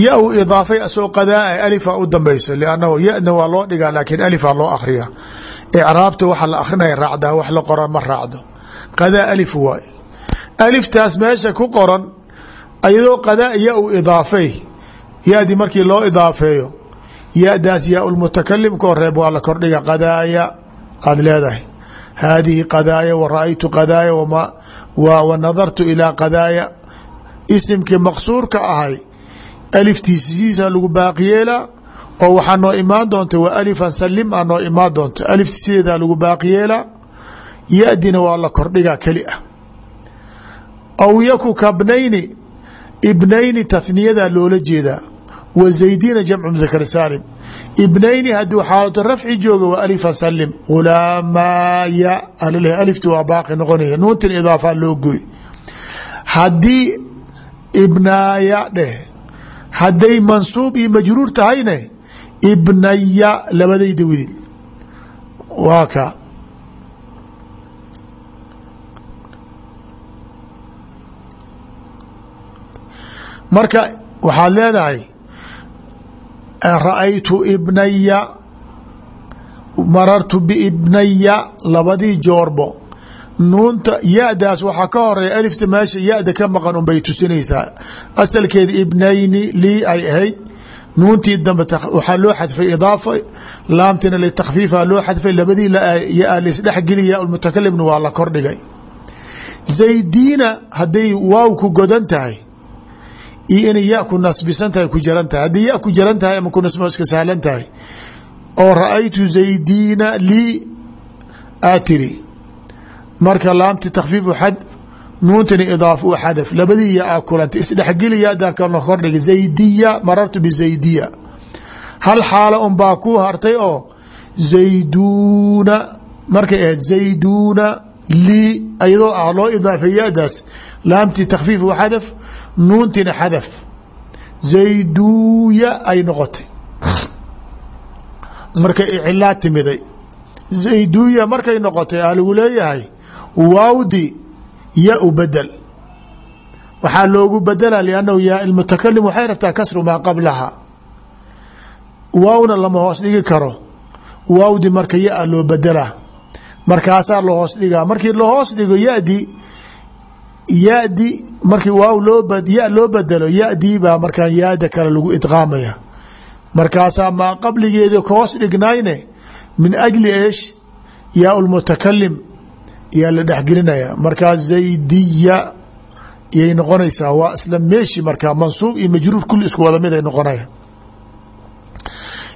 ya u idaafay asoo qadaa alifa u dambayso lannahu yana waa loo dhigaa laakiin alifaa loo akhriya icraabta waxa la akrinaya raacdaa wax la qoran ma raacdo. Qadaa alif waay aliftaas meesha ku qoran ayadoo qadaa ya u idaafay. Yadi markii loo idaafeeyo. Yadaas yaa lmutakalim ka horeeb waa la kordhiga qadaaya. Aad leedahay. Haadihi qadaaya wa ra'aytu qadaaya wa nadartu ilaa qadaaya. Isimkii maqsuurka ahay aliftiisiisa lagu baaqiyeelaa oo waxaa noo imaan doonta wa alifan salim a noo imaan doonta. Alifti sideedaa lagu waa la kordhigaa aw yaku kabnayni ibnayni tahniyada loola jeedaa. Wa zaydina jamcu mudakar saalim. Ibnayni hadduu xaalatu rafci jooga wa alifan salim ghulaamaya alh alifti waa baaqi noqonaya. Nuuntin idaafaa loo gooy. Haddii ibnaaya dheh hadday mansuub iyo majruur tahayne ibnaya labadayda widil waa marka waxaad leedahay ra'aytu ibnaya marartu biibnaya labadii joorbo. Nuunta ya-daas waxaa ka horreeya alifta meesha ya-da ka maqan unbay tusinaysaa. Asalkeeda ibnayni lii ay ahayd. Nuuntii dambe waxaa loo xadfay idaafa laamtina litakfiifa loo xadfay labadii ya laisdhexgeli ya waa la kordhigay. Zaydiina hadday waaw ku godan tahay iyo inay ya ku nasbisan tahay ku jaran tahay. Haddii ya ku jaran tahay ama ku nasbo iska sahlan tahay. Oo ra'aytu zaydiina lii aa tiri. Marka laamti takfiifu xad nuuntani idaaf u xadaf labadii ya a kulantay. Isdhexgeli yadaa kalna kordhiga zaydiya marartu bizaydiya hal xaalo un baa ku hartay oo zayduuna markay ahayd zayduuna lii ayadoo ah loo idaafay yadaas laamtii takfiif u xadaf nuuntina xadaf zayduuya ay noqotay. Markay icilaa timiday. Zayduuya markay noqotay aa lagu leeyahay waawdi ya u bedel. Waxaa loogu bedela liannahu yaa ilmutakalim waxay rabtaa kasru maa qablaha. Waawna lama hoos dhigi karo. Waawdi marka ya-a loo bedelaa markaasaa la hoos dhigaa. Markii la hoos dhigo yadi yadi markii waaw loo ya loo bedelo yadii baa markaa yaada kale lagu idqaamaya. Markaasaa maa qabligeedi ka hoos dhignayne min ajli eesh yaa lmutakalim yaa la dhexgelinaya. Markaa zaydiya yay noqonaysaa waa isla meeshi markaa mansuub iyo majruur kuli isku wada mid ay noqonaya.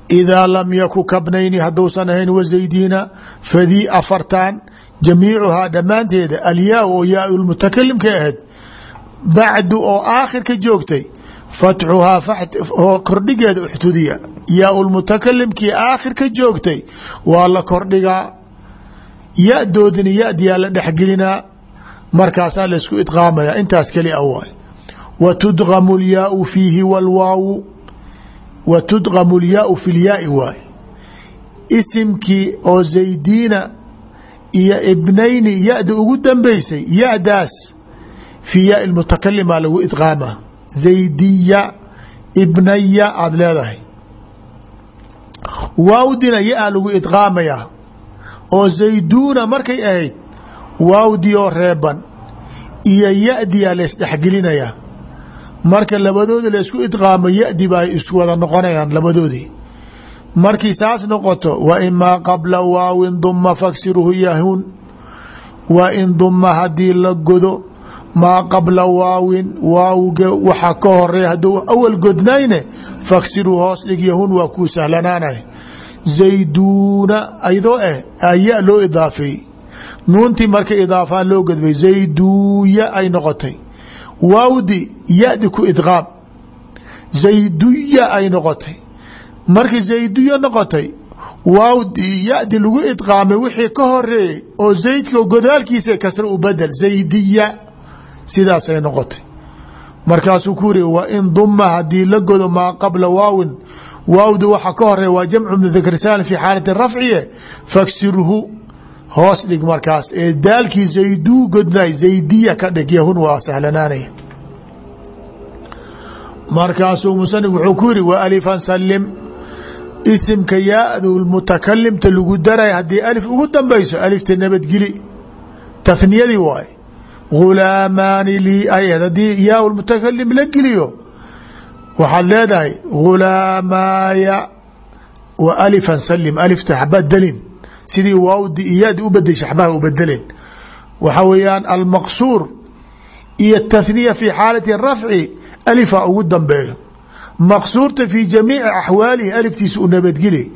Idaa lam yaku kabnayni hadduusan ahayn wazaydiina fadii afartan jamiicuhaa dhammaanteeda alyaa oo yaa lmutakalimka ahayd bacdu oo aakhirka joogtay fatxuhaa oo kordhigeeda uxtudiya. Yaa aakhirka joogtay waa la kordhigaa. Ya-doodina yadiyaa la dhexgelinaa markaasaa laysku idqaamaya intaas keli a waay wa lyaau fiihi wlwaawu wa lyaau fi lyaai waay. Isimkii oo zaydiina iyo ibnayni ya-da ugu dambeysay ya-daas fii yaai mutakalima lagu idqaama. Zaydiya ibnaya aada leedahay. Waawdina ya-a lagu idqaamaya oo zayduuna markay ahayd waawdii oo reeban iyo ya-diyaa laysdhexgelinaya marka labadooda laysku idqaamo ya-di ba ay isku wada noqonayaan labadoodii markii saas noqoto wa imaa qabla waawin duma faksiruhu yahun. Wa in duma haddii la godo maa qabla waawin waawga waxa ka horreeya hadduu awal godnayne faksiru hoos dhig yahun waa kuu sahlanaanay zayduuna ayadoo ah aya loo idaafeeyey nuuntii marka idaafaa loo godbay zayduuya ay noqotay. Waawdi yadi ku idqaam zayduya ay noqotay markii zayduya noqotay waawdi yadi lagu idqaamay wixii ka horeeyey oo zaydka godaalkiisa kasra u bedel zaydiya sidaasay noqotay. Markaasuu ku yiri wa in duma haddii la godo maa qabla waawin. Waawdu waxa ka horreeya waa jamcu mudakar saalim xaalati rafciye faksirhu hoos dhig markaas. Ee daalkii zayduu godnay zaydiya ka dhig yahun waa sahlanaanaya markaasuu musanif wuxuu ku yiri wa alifan salim isimka yaadu mutakalimta lagu daray haddii alif ugu dambayso alifta nabadgeli taniyadii waay. Ghulaamaani lii ayad haddii yaa mutakalim la geliyo waxaad leedahay ghulaamaaya wa alifan salim alifta badelin sidii waawdi iyaadi u bedesha xabaha u bedelin waxa weeyaan almaqsuur iyo tahniya fi xaalati rafci alifa ugu dambeeyo maqsuurta fi jamiici axwaalihi aliftiisa u nabadgeli.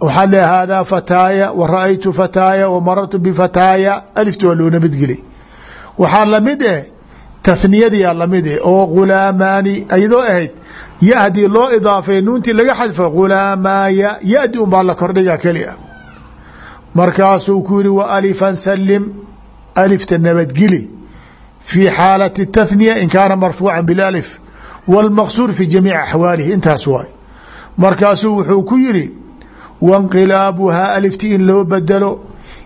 Waxaad le haadaa fataaya wa ra'aytu fataaya wa marartu bifataaya alifta waa loo nabadgeli. Waxaa la mid eh tahniyadiyaa la mid eh oo ghulaamaani ayadoo ahayd ya haddii loo idaafay nuuntii laga xadfo ghulaamaaya yadi un baa la kordhiga keli a markaasuu ku yiri wa alifan salim alifta nabadgeli. Fi xaalati tahniya in kaana marfuuca bilalif wاlmaqsuur fi jamiici axwaalihi intaas waay markaasuu wuxuu ku yiri wainqilaabuhaa alifti in loo bedelo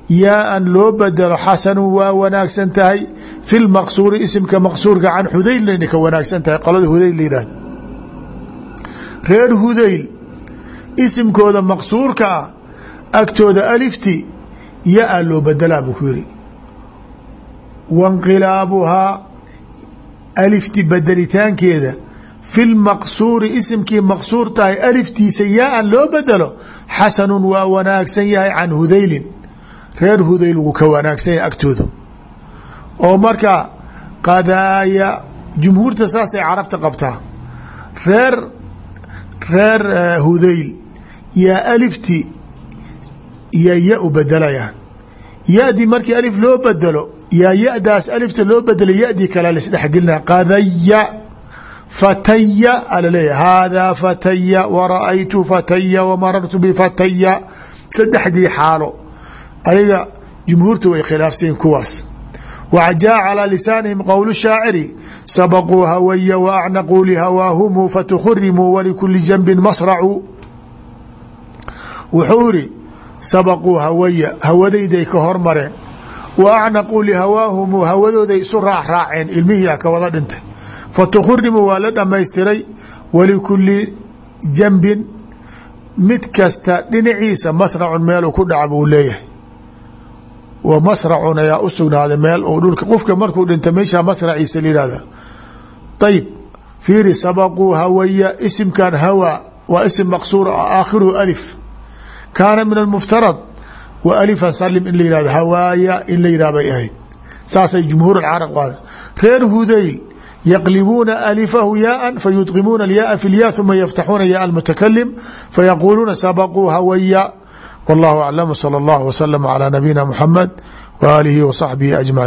yaa-an loo bedelo xasanu waa wanaagsan tahay fi lmaqsuuri isimka maqsuurka can hudaylna ka wanaagsan tahay qolada hudayl la yihahdo reer hudayl isimkooda maqsuurka ah agtooda alifti yaa loo bedelaa buu ku yiri wainqilaabuhaa alifti bedelitaankeeda fi lmaqsuuri isimkii maqsuur tahay aliftiisa yaa-an loo bedelo xasanun waa wanaagsan yahay can hudaylin. Reer hudayl wuu ka wanaagsan yahay agtooda. Oo marka qadaaya jumhuurta saasay carabta qabtaa. Reer reer hudayl yaa alifti yaa ya u bedelayaan. Yadi markii alif loo bedelo yaa yadaas alifta loo bedela yadii kale lasdhexgelina qadaya fataya alaleeya haadaa fataya wara-aytu fataya wamarartu bifataya saddexdii xaalo ayaga jumhuurta way khilaafsayin kuwaas wjaa calى lisaanihim qowl shaaciri sabquu hawaya waacnaquu lihawaahumu fatukurimuu walikuli janbin masracu wuxuu iri sabaquu hawaya hawadayday ka hormareen wa acnaquu lihawaahumu hawadooday isu raac raaceen ilmihii ka wada dhintay fatukurimuu waa la dhamaystiray walikuli janbin mid kasta dhinaciisa masracun meelu ku dhaca buu leeyahay. Wa masracun ayaa u sugnaaday meel uu dhulka qofka markuu dhinta meesha masraciisa layihahda ayib fiiri sabaquu hawaya isimkan hawa waa isim maqsuur aakhiruhu alif. Kaana min almuftarad wa alifan salim in la yihahdo hawaaya in la yihah bay ahayd. Saasay jumhuur alcarab qaada reer hudayl yaqlibuuna alifahu yaaan fayudqimuuna alyaaa fi lya uma yaftaxuuna yaa almutakalim fayaquuluuna sabaquu hawaya والله أعلم صلى الله وسلم على نبينا محمد وآله وصحبه أجمعين